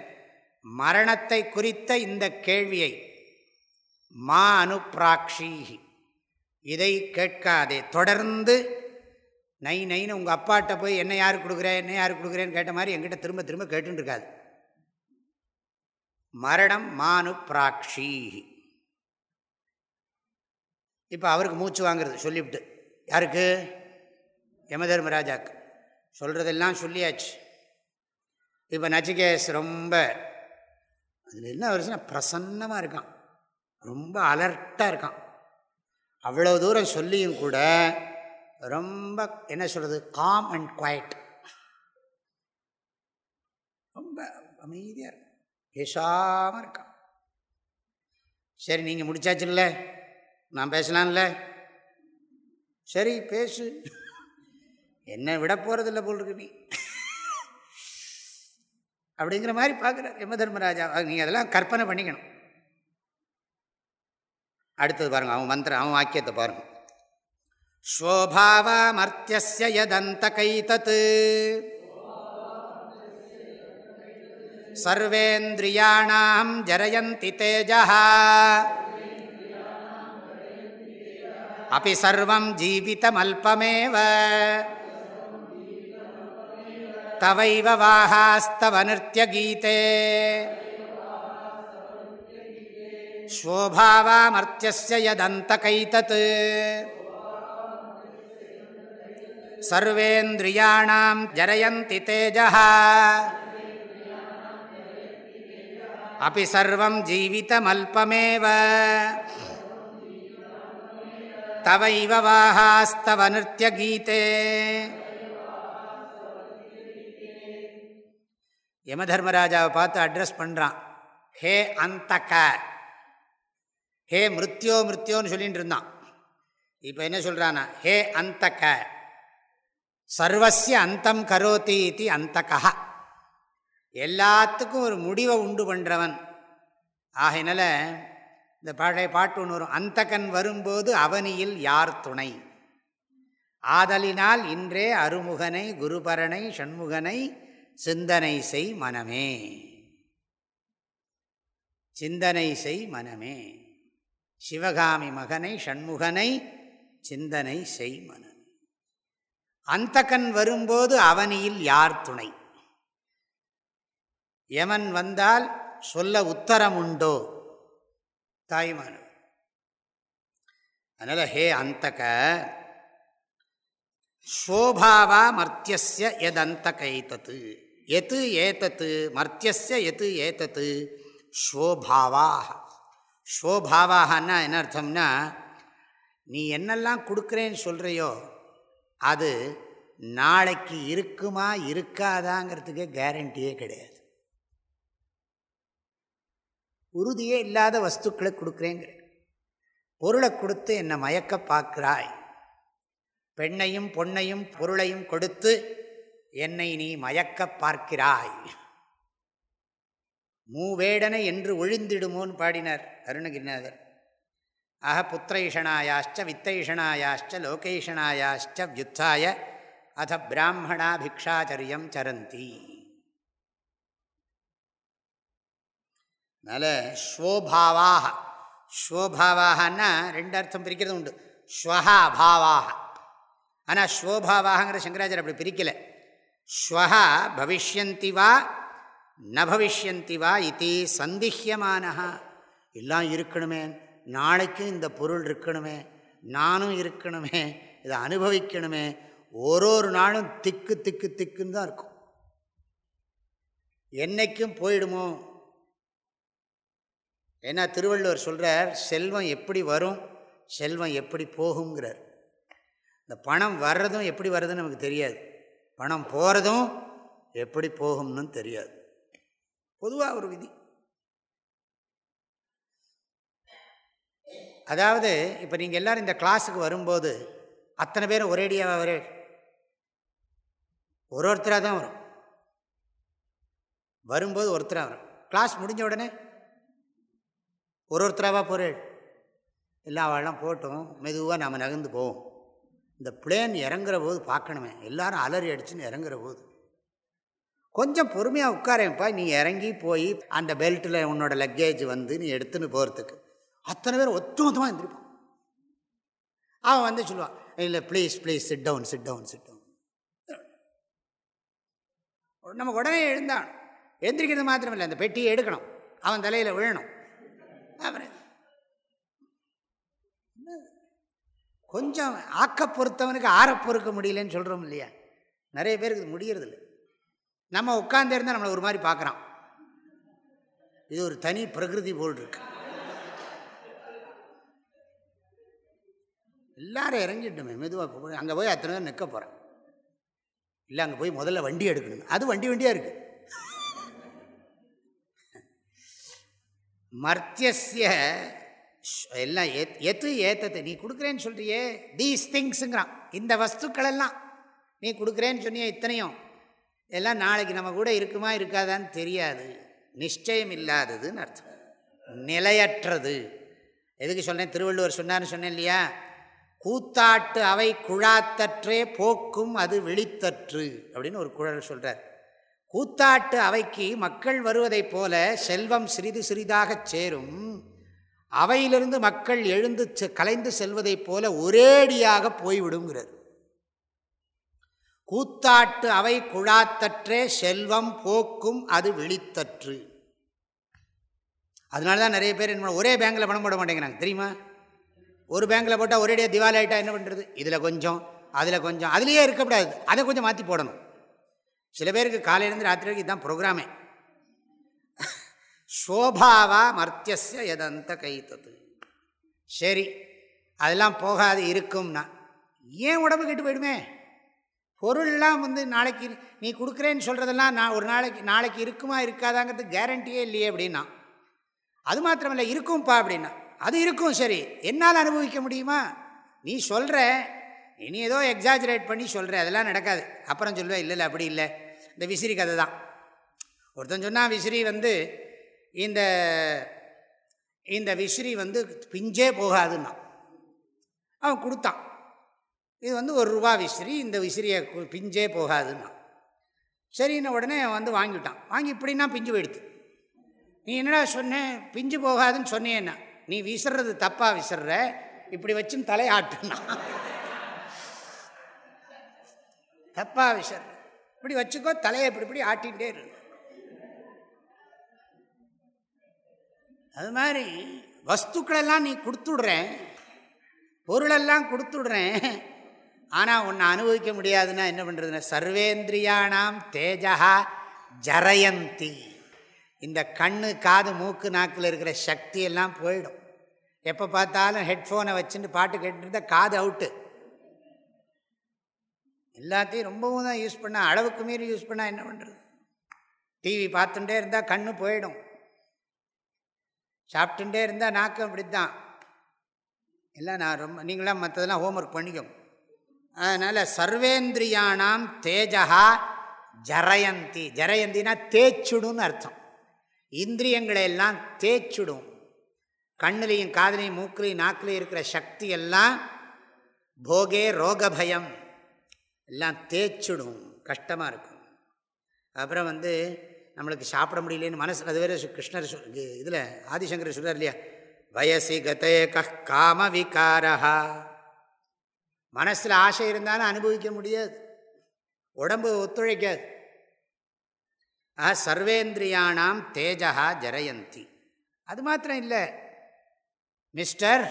மரணத்தை குறித்த இந்த கேள்வியை மா அனுப்பிராட்சி இதை கேட்காதே. தொடர்ந்து நை நைன்னு உங்கள் அப்பாட்ட போய் என்ன யார் கொடுக்குறேன் என்ன யார் கொடுக்குறேன்னு கேட்ட மாதிரி எங்கிட்ட திரும்ப திரும்ப கேட்டுருக்காது மரணம் மானு பிராக்ஷி இப்போ அவருக்கு மூச்சு வாங்குறது சொல்லிவிட்டு. யாருக்கு? யமதர்மராஜாக்கு. சொல்கிறதெல்லாம் சொல்லியாச்சு. இப்போ நச்சிகேஸ் ரொம்ப அதில் என்ன வருஷம்னா பிரசன்னமாக இருக்கான். ரொம்ப அலர்ட்டாக இருக்கான். அவ்வளோ தூரம் சொல்லியும் கூட ரொம்ப என்ன சொல்கிறது காம் அண்ட் குவாய்ட் ரொம்ப அமைதியாக இருக்கும் பேசாமல் இருக்கான். சரி நீங்கள் முடிச்சாச்சுல்ல? நான் பேசலாம்ல? சரி பேசு. என்ன விட போகிறதில்ல போல் இருக்கு நீ. அப்படிங்கிற மாதிரி பார்க்குறார் யம தர்மராஜா. நீங்கள் அதெல்லாம் கற்பனை பண்ணிக்கணும். அடுத்தது பாருங்கள் அவன் மந்திரம் அவன் வாக்கியத்தை பாருங்கள் ஸ்வோபாவாமர்த்திய யதந்த கைதத் சர்வேந்திரியாணாம் ஜரயந்தி தேஜா அப்படி சர்வம் ஜீவிதமல்பமேவ தவைவ வாஹாஸ்தவ நிருத்தியகீதே ஸ்வோபாவாமர்த்திய யதந்தகைதத் சர்வேந்திரியாணாம் ஜரயந்தி தேஜா அப்படி சர்வம் ஜீவிதமல்பமேவ தவைவ வாஹாஸ்தவ நிருத்தியகீதே யமதர்மராஜாவை பார்த்து அட்ரஸ் பண்ணுறான் ஹே அந்தக. ஹே மிருத்யோ மிருத்யோன்னு சொல்லிகிட்டு இருந்தான். இப்போ என்ன சொல்கிறானா ஹே அந்தக. சர்வசிய அந்தம் கரோதி இது அந்தகா. எல்லாத்துக்கும் ஒரு முடிவை உண்டு பண்ணுறவன் ஆகையினால இந்த பழைய பாட்டு ஒன்று வரும். அந்தகன் வரும்போது அவனியில் யார் துணை? ஆதலினால் இன்றே அருமுகனை குருபரனை ஷண்முகனை சிந்தனை செய் மனமே. சிந்தனை செய் மனமே. சிவகாமி மகனை ஷண்முகனை சிந்தனை செய் மனமே. அந்தகன் வரும்போது அவனியில் யார் துணை? யமன் வந்தால் சொல்ல உத்தரம் உண்டோ தாய்மானவர் அதனால் ஹே அந்தக சோபாவா மர்த்தியஸ்ய எத் தத்து எது ஏத்தத்து மர்த்தியஸ்ய எது ஏத்தத்து ஸ்வோபாவாக ஸ்வோபாவாகனா என்ன அர்த்தம்னா நீ என்னெல்லாம் கொடுக்குறேன்னு சொல்கிறையோ அது நாளைக்கு இருக்குமா இருக்காதாங்கிறதுக்கு கேரண்டியே கிடையாது. உறுதியே இல்லாத வஸ்துக்களை கொடுக்குறேங்கிற. பொருளை கொடுத்து என்னை மயக்க பார்க்குறாய். பெண்ணையும் பொண்ணையும் பொருளையும் கொடுத்து என்னை நீ மயக்க பார்க்கிறாய். மூவேடனை என்று ஒழிந்திடுமோன்னு பாடினார் அருணகிரிநாதர். ஆக புத்திரைஷணாயாச்ச வித்தைஷணாயாச்ச லோகேஷனாயாச்ச வியுத்தாய அத பிராமணா பிக்ஷாச்சரியம் சரந்தி. அதனால் ஸ்வோபாவாக ஸ்வோபாவாகன்னா ரெண்டு அர்த்தம் பிரிக்கிறது உண்டு. ஸ்வஹா பாவாக ஆனால் ஸ்வோபாவாகங்கிற சங்கராச்சாரியர் அப்படி பிரிக்கலை. ஸ்வா பவிஷ்யந்தி வா ந பவிஷ்யந்தி வா இது சந்திஹியமானஹா. எல்லாம் இருக்கணுமே நாளைக்கும் இந்த பொருள் இருக்கணுமே நானும் இருக்கணுமே இதை அனுபவிக்கணுமே ஒரு ஒரு நாளும் திக்கு திக்கு திக்குன்னு தான் இருக்கும். என்னைக்கும் போயிடுமோ? ஏன்னா திருவள்ளுவர் சொல்கிறார் செல்வம் எப்படி வரும் செல்வம் எப்படி போகுங்கிறார் இந்த பணம் வர்றதும் எப்படி வர்றதுன்னு நமக்கு தெரியாது. பணம் போகிறதும் எப்படி போகும்னு தெரியாது. பொதுவாக ஒரு விதி. அதாவது இப்போ நீங்கள் எல்லோரும் இந்த கிளாஸுக்கு வரும்போது அத்தனை பேரும் ஒரேடியாக வரே ஒரு ஒருத்தராக தான் வரும். வரும்போது ஒருத்தராக வரும். கிளாஸ் முடிஞ்ச உடனே ஒரு ஒருத்தராவாக போகிறேள் எல்லாம் அவெல்லாம் போட்டோம். மெதுவாக நாம் நகர்ந்து போவோம். இந்த பிளேன் இறங்குற போது பார்க்கணுமே. எல்லாரும் அலறி அடிச்சுன்னு இறங்குற போது கொஞ்சம் பொறுமையாக உட்காரேன்ப்பா நீ இறங்கி போய் அந்த பெல்ட்டில் உன்னோட லக்கேஜ் வந்து நீ எடுத்துன்னு போகிறதுக்கு அத்தனை பேர் ஒத்து மொத்தமாக அவன் வந்து சொல்லுவான் இல்லை please please sit down sit down sit down நம்ம உடனே எழுந்தான். எழுந்திரிக்கிறது மாத்திரமில்லை அந்த பெட்டியை எடுக்கணும். அவன் தலையில் விழணும். அப்புறம் கொஞ்சம் ஆக்க பொறுத்தவனுக்கு ஆற பொறுக்க முடியலன்னு சொல்கிறோம் இல்லையா? நிறைய பேருக்கு இது முடியறதில்ல. நம்ம உட்காந்துருந்தால் நம்மளை ஒரு மாதிரி பார்க்குறான். இது ஒரு தனி பிரகிருதி போல் இருக்கு. எல்லாரும் இறங்கிட்டோமே மெதுவாக போய் அங்கே போய் அத்தனை பேர் நிற்க போகிறேன் இல்லை அங்கே போய் முதல்ல வண்டி எடுக்கணும் அது வண்டி வண்டியாக இருக்குது மர்த்தியசிய எல்லாம் எத்து ஏத்தது. நீ கொடுக்குறேன்னு சொல்கிறியே தீஸ் திங்ஸுங்கிறான் இந்த வஸ்துக்கள் எல்லாம் நீ கொடுக்குறேன்னு சொன்னியே இத்தனையும். எல்லாம் நாளைக்கு நம்ம கூட இருக்குமா இருக்காதான்னு தெரியாது. நிச்சயம் இல்லாததுன்னு அர்த்தம். நிலையற்றது. எதுக்கு சொன்னேன்? திருவள்ளுவர் சொன்னார்னு சொன்னேன் இல்லையா? கூத்தாட்டு அவை குழாத்தற்றே போக்கும் அது வெளித்தற்று அப்படின்னு ஒரு குழல் சொல்கிறார் கூத்தாட்டு அவைக்கு மக்கள் வருவதைப் போல செல்வம் சிறிது சிறிதாகச் சேரும். அவையிலிருந்து மக்கள் எழுந்து கலைந்து செல்வதைப் போல ஒரேடியாக போய்விடுங்கிறார் கூத்தாட்டு அவை குழாத்தற்றே செல்வம் போக்கும் அது விழித்தற்று. அதனால தான் நிறைய பேர் என்ன ஒரே பேங்கில் பணம் போட மாட்டேங்கிறாங்க. தெரியுமா? ஒரு பேங்கில் போட்டால் ஒரேடியாக திவாலி ஆகிட்டா என்ன பண்ணுறது இதில் கொஞ்சம் அதில் கொஞ்சம் அதுலேயே இருக்கக்கூடாது அதை கொஞ்சம் மாற்றி போடணும். சில பேருக்கு காலையிலேருந்து ராத்திரி வரைக்கும் இதுதான் ப்ரோக்ராமே சோபாவா மர்த்தியச எதந்த கைத்தது சரி அதெல்லாம் போகாது இருக்கும்னா. ஏன் உடம்பு கெட்டு போயிடுமே? பொருள்லாம் வந்து நாளைக்கு நீ கொடுக்குறேன்னு சொல்கிறதெல்லாம் நான் ஒரு நாளைக்கு நாளைக்கு இருக்குமா இருக்காதாங்கிறது கேரண்டியே இல்லையே அப்படின்னா. அது மாத்திரமில்லை இருக்கும்ப்பா அப்படின்னா. அது இருக்கும் சரி. என்னால் அனுபவிக்க முடியுமா? நீ சொல்கிற இனி ஏதோ எக்ஸாஜரேட் பண்ணி சொல்கிற அதெல்லாம் நடக்காது. அப்புறம் சொல்லுவேன் இல்லை இல்லை அப்படி இல்லை. இந்த விசிறி கதை தான் ஒருத்தன் சொன்னால் விசிறி வந்து இந்த இந்த விசிறி வந்து பிஞ்சே போகாதுன்னா அவன் கொடுத்தான். இது வந்து ஒரு ரூபா விசிறி இந்த விசிறியை பிஞ்சே போகாதுன்னா. சரின்னு உடனே வந்து வாங்கிவிட்டான் வாங்கி இப்படின்னா பிஞ்சு போயிடுது. நீ என்னடா சொன்னேன் பிஞ்சு போகாதுன்னு சொன்னேன்னா. நீ விசிறது தப்பாக விசிற இப்படி வச்சுன்னு தலையாட்டுனா தப்பாக விசிற. இப்படி வச்சுக்கோ தலையை இப்படி இப்படி ஆட்டிகிட்டே இரு. அது மாதிரி வஸ்துக்களெல்லாம் நீ கொடுத்துடுறேன் பொருளெல்லாம் கொடுத்துடுறேன். ஆனால் உன்னை அனுபவிக்க முடியாதுன்னா என்ன பண்ணுறதுன்னா சர்வேந்திரியானாம் தேஜா ஜரயந்தி. இந்த கண்ணு காது மூக்கு நாக்கில் இருக்கிற சக்தி எல்லாம் போயிடும். எப்போ பார்த்தாலும் ஹெட்ஃபோனை வச்சுட்டு பாட்டு கேட்டுருந்தா காது அவுட்டு எல்லாத்தையும் ரொம்பவும் தான் யூஸ் பண்ணால் அளவுக்கு மீறி யூஸ் பண்ணால் என்ன பண்ணுறது டிவி பார்த்துட்டே இருந்தால் கண்ணு போயிடும். சாப்பிட்டுட்டே இருந்தால் நாக்கம் அப்படி தான் எல்லாம் நான் ரொம்ப நீங்களாம் மற்றதெல்லாம் ஹோம்ஒர்க் பண்ணிக்கோங்க. அதனால் சர்வேந்திரியானாம் தேஜா ஜரயந்தி. ஜரயந்தினா தேய்ச்சுடுன்னு அர்த்தம். இந்திரியங்களை எல்லாம் தேய்ச்சுடும் கண்ணுலேயும் காதலையும் மூக்கிலையும் நாக்கிலையும் இருக்கிற சக்தி எல்லாம் போகே ரோகபயம். எல்லாம் தேய்ச்சுடும் கஷ்டமாக இருக்கும். அப்புறம் வந்து நம்மளுக்கு சாப்பிட முடியலன்னு மனசு அது வேறு கிருஷ்ணர் இதில் ஆதிசங்கர் சொல்கிறார் இல்லையா? வயசி கதே காம விகாரா மனசில் ஆசை இருந்தாலும் அனுபவிக்க முடியாது. உடம்பு ஒத்துழைக்காது. ஆ சர்வேந்திரியானாம் தேஜகா ஜரயந்தி. அது மாத்திரம் இல்லை. மிஸ்டர்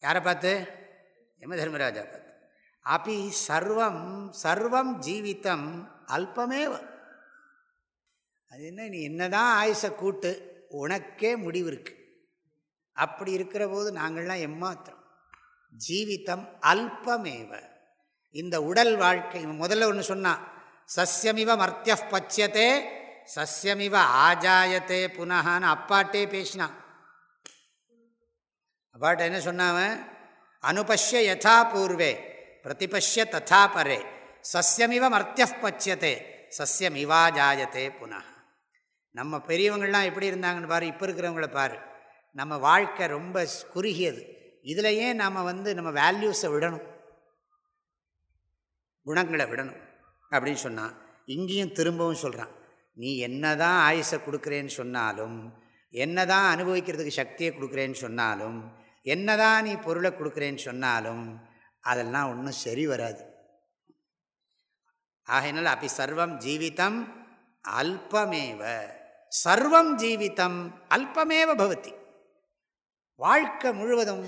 யாரை பார்த்து? யம தர்மராஜா பார்த்து. அப்பி சர்வம் சர்வம் ஜீவித்தம் அல்பமேவ. அது என்ன நீ என்னதான் ஆயுச கூட்டு உனக்கே முடிவு இருக்கு அப்படி இருக்கிற போது நாங்கள்லாம் எம்மாத்திரம்? ஜீவித்தம் அல்பமேவ. இந்த உடல் வாழ்க்கை முதல்ல ஒன்று சொன்னான் சசியமிவ மர்த்திய பச்சியத்தே சசியமிவ ஆஜாயத்தே புனகான்னு அப்பாட்டே பேசினான். அப்பாட்ட என்ன சொன்னாவன் அனுபஷ்ய யதா பூர்வே பிரதிபஷ்ய ததா பரே சசியமிவ மர்த்திய பச்சியத்தே சசியமிவா ஜாயத்தே புனः நம்ம பெரியவங்கள்லாம் எப்படி இருந்தாங்கன்னு பாரு இப்போ இருக்கிறவங்கள பாரு. நம்ம வாழ்க்கை ரொம்ப குறுகியது. இதுலையே நாம் வந்து நம்ம வேல்யூஸை விடணும். குணங்களை விடணும் அப்படின்னு சொன்னால் இங்கேயும் திரும்பவும் சொல்கிறான் நீ என்ன தான் ஆயுசை கொடுக்குறேன்னு சொன்னாலும் என்ன தான் அனுபவிக்கிறதுக்கு சக்தியை கொடுக்குறேன்னு சொன்னாலும் என்ன தான் நீ பொருளை கொடுக்குறேன்னு சொன்னாலும் அதெல்லாம் ஒன்றும் சரி வராது. ஆகையினால் அப்படி சர்வம் ஜீவிதம் அல்பமேவ. சர்வம் ஜீவிதம் அல்பமேவ பவதி. வாழ்க்கை முழுவதும்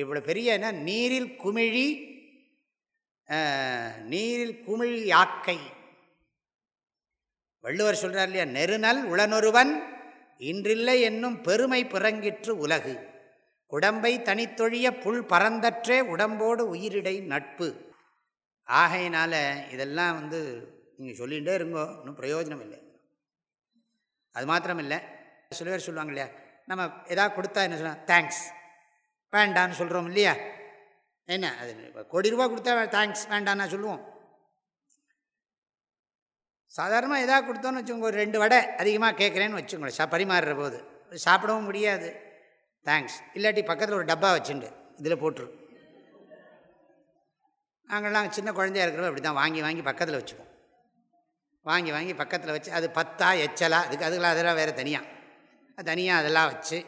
இவ்வளோ பெரிய என்ன? நீரில் குமிழி நீரில் குமிழி யாக்கை. வள்ளுவர் சொல்கிறார் இல்லையா? நெருநல் உளனொருவன் இன்றில்லை என்னும் பெருமை பிறங்கிற்று உலகு. உடம்பை தனித்தொழிய புல் பறந்தற்றே உடம்போடு உயிரிடை நட்பு. ஆகையினால இதெல்லாம் வந்து நீங்கள் சொல்லிகிட்டே இருங்கோ இன்னும் பிரயோஜனம் இல்லை அது மாத்திரம் இல்லை சில பேர் சொல்லுவாங்க இல்லையா? நம்ம எதாவது கொடுத்தா என்ன சொல்லலாம் தேங்க்ஸ் வேண்டான்னு சொல்கிறோம் இல்லையா? என்ன? அது கோடி ரூபா கொடுத்தா தேங்க்ஸ் வேண்டான்னு சொல்லுவோம். சாதாரணமாக எதாவது கொடுத்தோன்னு வச்சுக்கோங்க ஒரு ரெண்டு வடை அதிகமாக கேட்குறேன்னு வச்சுக்கோங்க சா பரிமாறுற போது. சாப்பிடவும் முடியாது. தேங்க்ஸ் இல்லாட்டி பக்கத்தில் ஒரு டப்பா வச்சுண்டு இதில் போட்டுரு நாங்கள்லாம் சின்ன குழந்தையா இருக்கிறப்ப அப்படி தான் வாங்கி வாங்கி பக்கத்தில் வச்சுப்போம். வாங்கி வாங்கி பக்கத்தில் வச்சு அது பத்தா எச்சலா அதுக்கு அதுக்கெல்லாம் அதெல்லாம் வேறு தனியாக தனியாக அதெல்லாம் வச்சு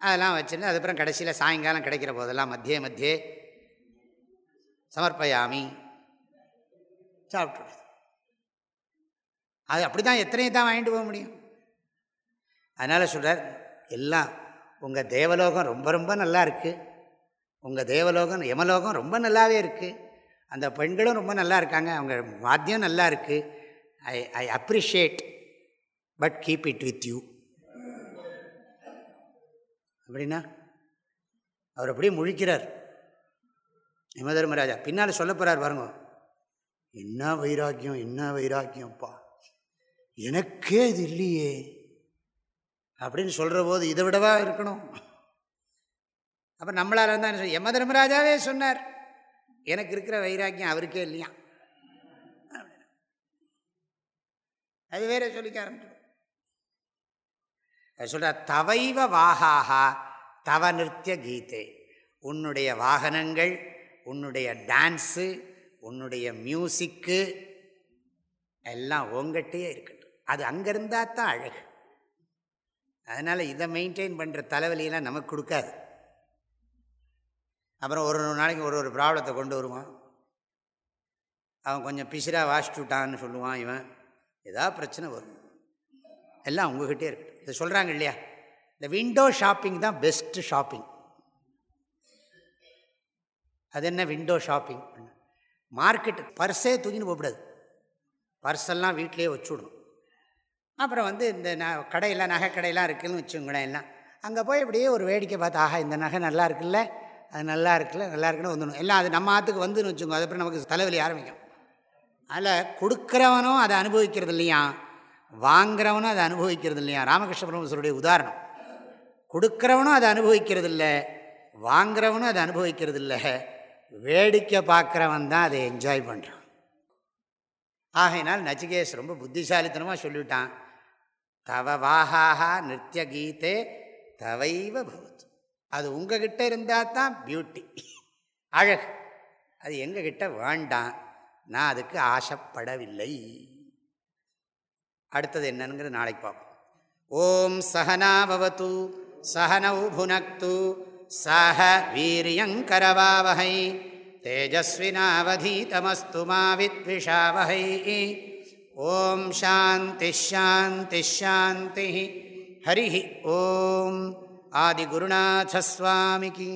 அதெல்லாம் வச்சுருந்து அதுக்கப்புறம் கடைசியில் சாயங்காலம் கிடைக்கிற போதெல்லாம் மத்திய மத்தியே சமர்ப்பயாமி சாப்பிட்டு அது அப்படி தான் எத்தனையை தான் வாங்கிட்டு போக முடியும். அதனால் சொல்கிறார் எல்லாம் உங்கள் தேவலோகம் ரொம்ப ரொம்ப நல்லா இருக்குது உங்கள் தேவலோகம் யமலோகம் ரொம்ப நல்லாவே இருக்குது அந்த பெண்களும் ரொம்ப நல்லா இருக்காங்க. அவங்க வாத்தியம் நல்லா இருக்குது I I appreciate but keep it with you அப்படின்னா அவர் அப்படியே முழிக்கிறார். யமதர்மராஜா பின்னால் சொல்ல போகிறார் பாருங்க. என்ன வைராக்கியம் என்ன வைராக்கியம்ப்பா எனக்கே இது இல்லையே. அப்படின்னு சொல்கிற போது இதை விடவா இருக்கணும்? அப்போ நம்மளால் இருந்தால் என்ன யம தர்மராஜாவே சொன்னார். எனக்கு இருக்கிற வைராக்கியம் அவருக்கே இல்லையா? அது வேற சொல்லிக்க ஆரம்பிச்சு சொல்ற தவைவ வாகாகா தவ நிறுத்திய கீதை. உன்னுடைய வாகனங்கள் உன்னுடைய டான்ஸு உன்னுடைய மியூசிக்கு எல்லாம் உங்ககிட்டயே இருக்கட்டும். அது அங்கே இருந்தால் தான் அழகு. அதனால் இதை மெயின்டைன் பண்ணுற தலைவலியெல்லாம் நமக்கு கொடுக்காது. அப்புறம் ஒரு ஒரு நாளைக்கு ஒரு ஒரு ப்ராப்ளத்தை கொண்டு வருவான். அவன் கொஞ்சம் பிசிராக வாசிச்சுட்டான்னு சொல்லுவான் இவன். ஏதாவது பிரச்சனை வரும். எல்லாம் உங்ககிட்டே இருக்கு இதை சொல்கிறாங்க இல்லையா? இந்த விண்டோ ஷாப்பிங் தான் பெஸ்ட்டு ஷாப்பிங் அது என்ன விண்டோ ஷாப்பிங் மார்க்கெட்டு பர்ஸே தூக்கின்னு போகக்கூடாது. பர்ஸெல்லாம் வீட்லேயே வச்சுடணும். அப்புறம் வந்து இந்த ந கடையெல்லாம் நகை கடையெல்லாம் இருக்குதுன்னு வச்சுங்களேன் எல்லாம். அங்கே போய் இப்படியே ஒரு வேடிக்கை பார்த்து ஆஹா இந்த நகை நல்லா இருக்குல்ல? அது நல்லா இருக்குல்ல? நல்லா இருக்குன்னு வந்துடணும். எல்லாம் அது நம்ம ஆற்றுக்கு வந்துன்னு வச்சுக்கோங்க. அதுக்கப்புறம் நமக்கு தலைவலி ஆரம்பிக்கும். அதில் கொடுக்குறவனும் அதை அனுபவிக்கிறது இல்லையா? வாங்குறவனும் அதை அனுபவிக்கிறது இல்லையா? ராமகிருஷ்ண பரமேஸ்வருடைய உதாரணம். கொடுக்குறவனும் அதை அனுபவிக்கிறது இல்லை வாங்குறவனும் அதை அனுபவிக்கிறது இல்லை வேடிக்கை பார்க்குறவன் தான் அதை என்ஜாய் பண்ணுறான் ஆகையினால் நச்சிகேஷ் ரொம்ப புத்திசாலித்தனமாக சொல்லிவிட்டான். தவ வாஹாஹா நித்திய கீதே தவைவ பவத். அது உங்ககிட்ட இருந்தால் தான் பியூட்டி அழகு அது எங்ககிட்ட வேண்டாம். நான் அதுக்கு ஆசைப்படவில்லை. அடுத்தது என்னங்கிறது நாளைக்கு பார்ப்போம். ஓம் சகனாபவத்து சகனௌ புனக்து சஹ வீரியங்கரவாவகை தேஜஸ்வினாவதீதமஸ்து மாவித்விஷாவகை. ஓம் சாந்தி ஷாந்தி ஷாந்தி ஹரி ஓம். ஆதிகுருநாசஸ்வாமிக்கு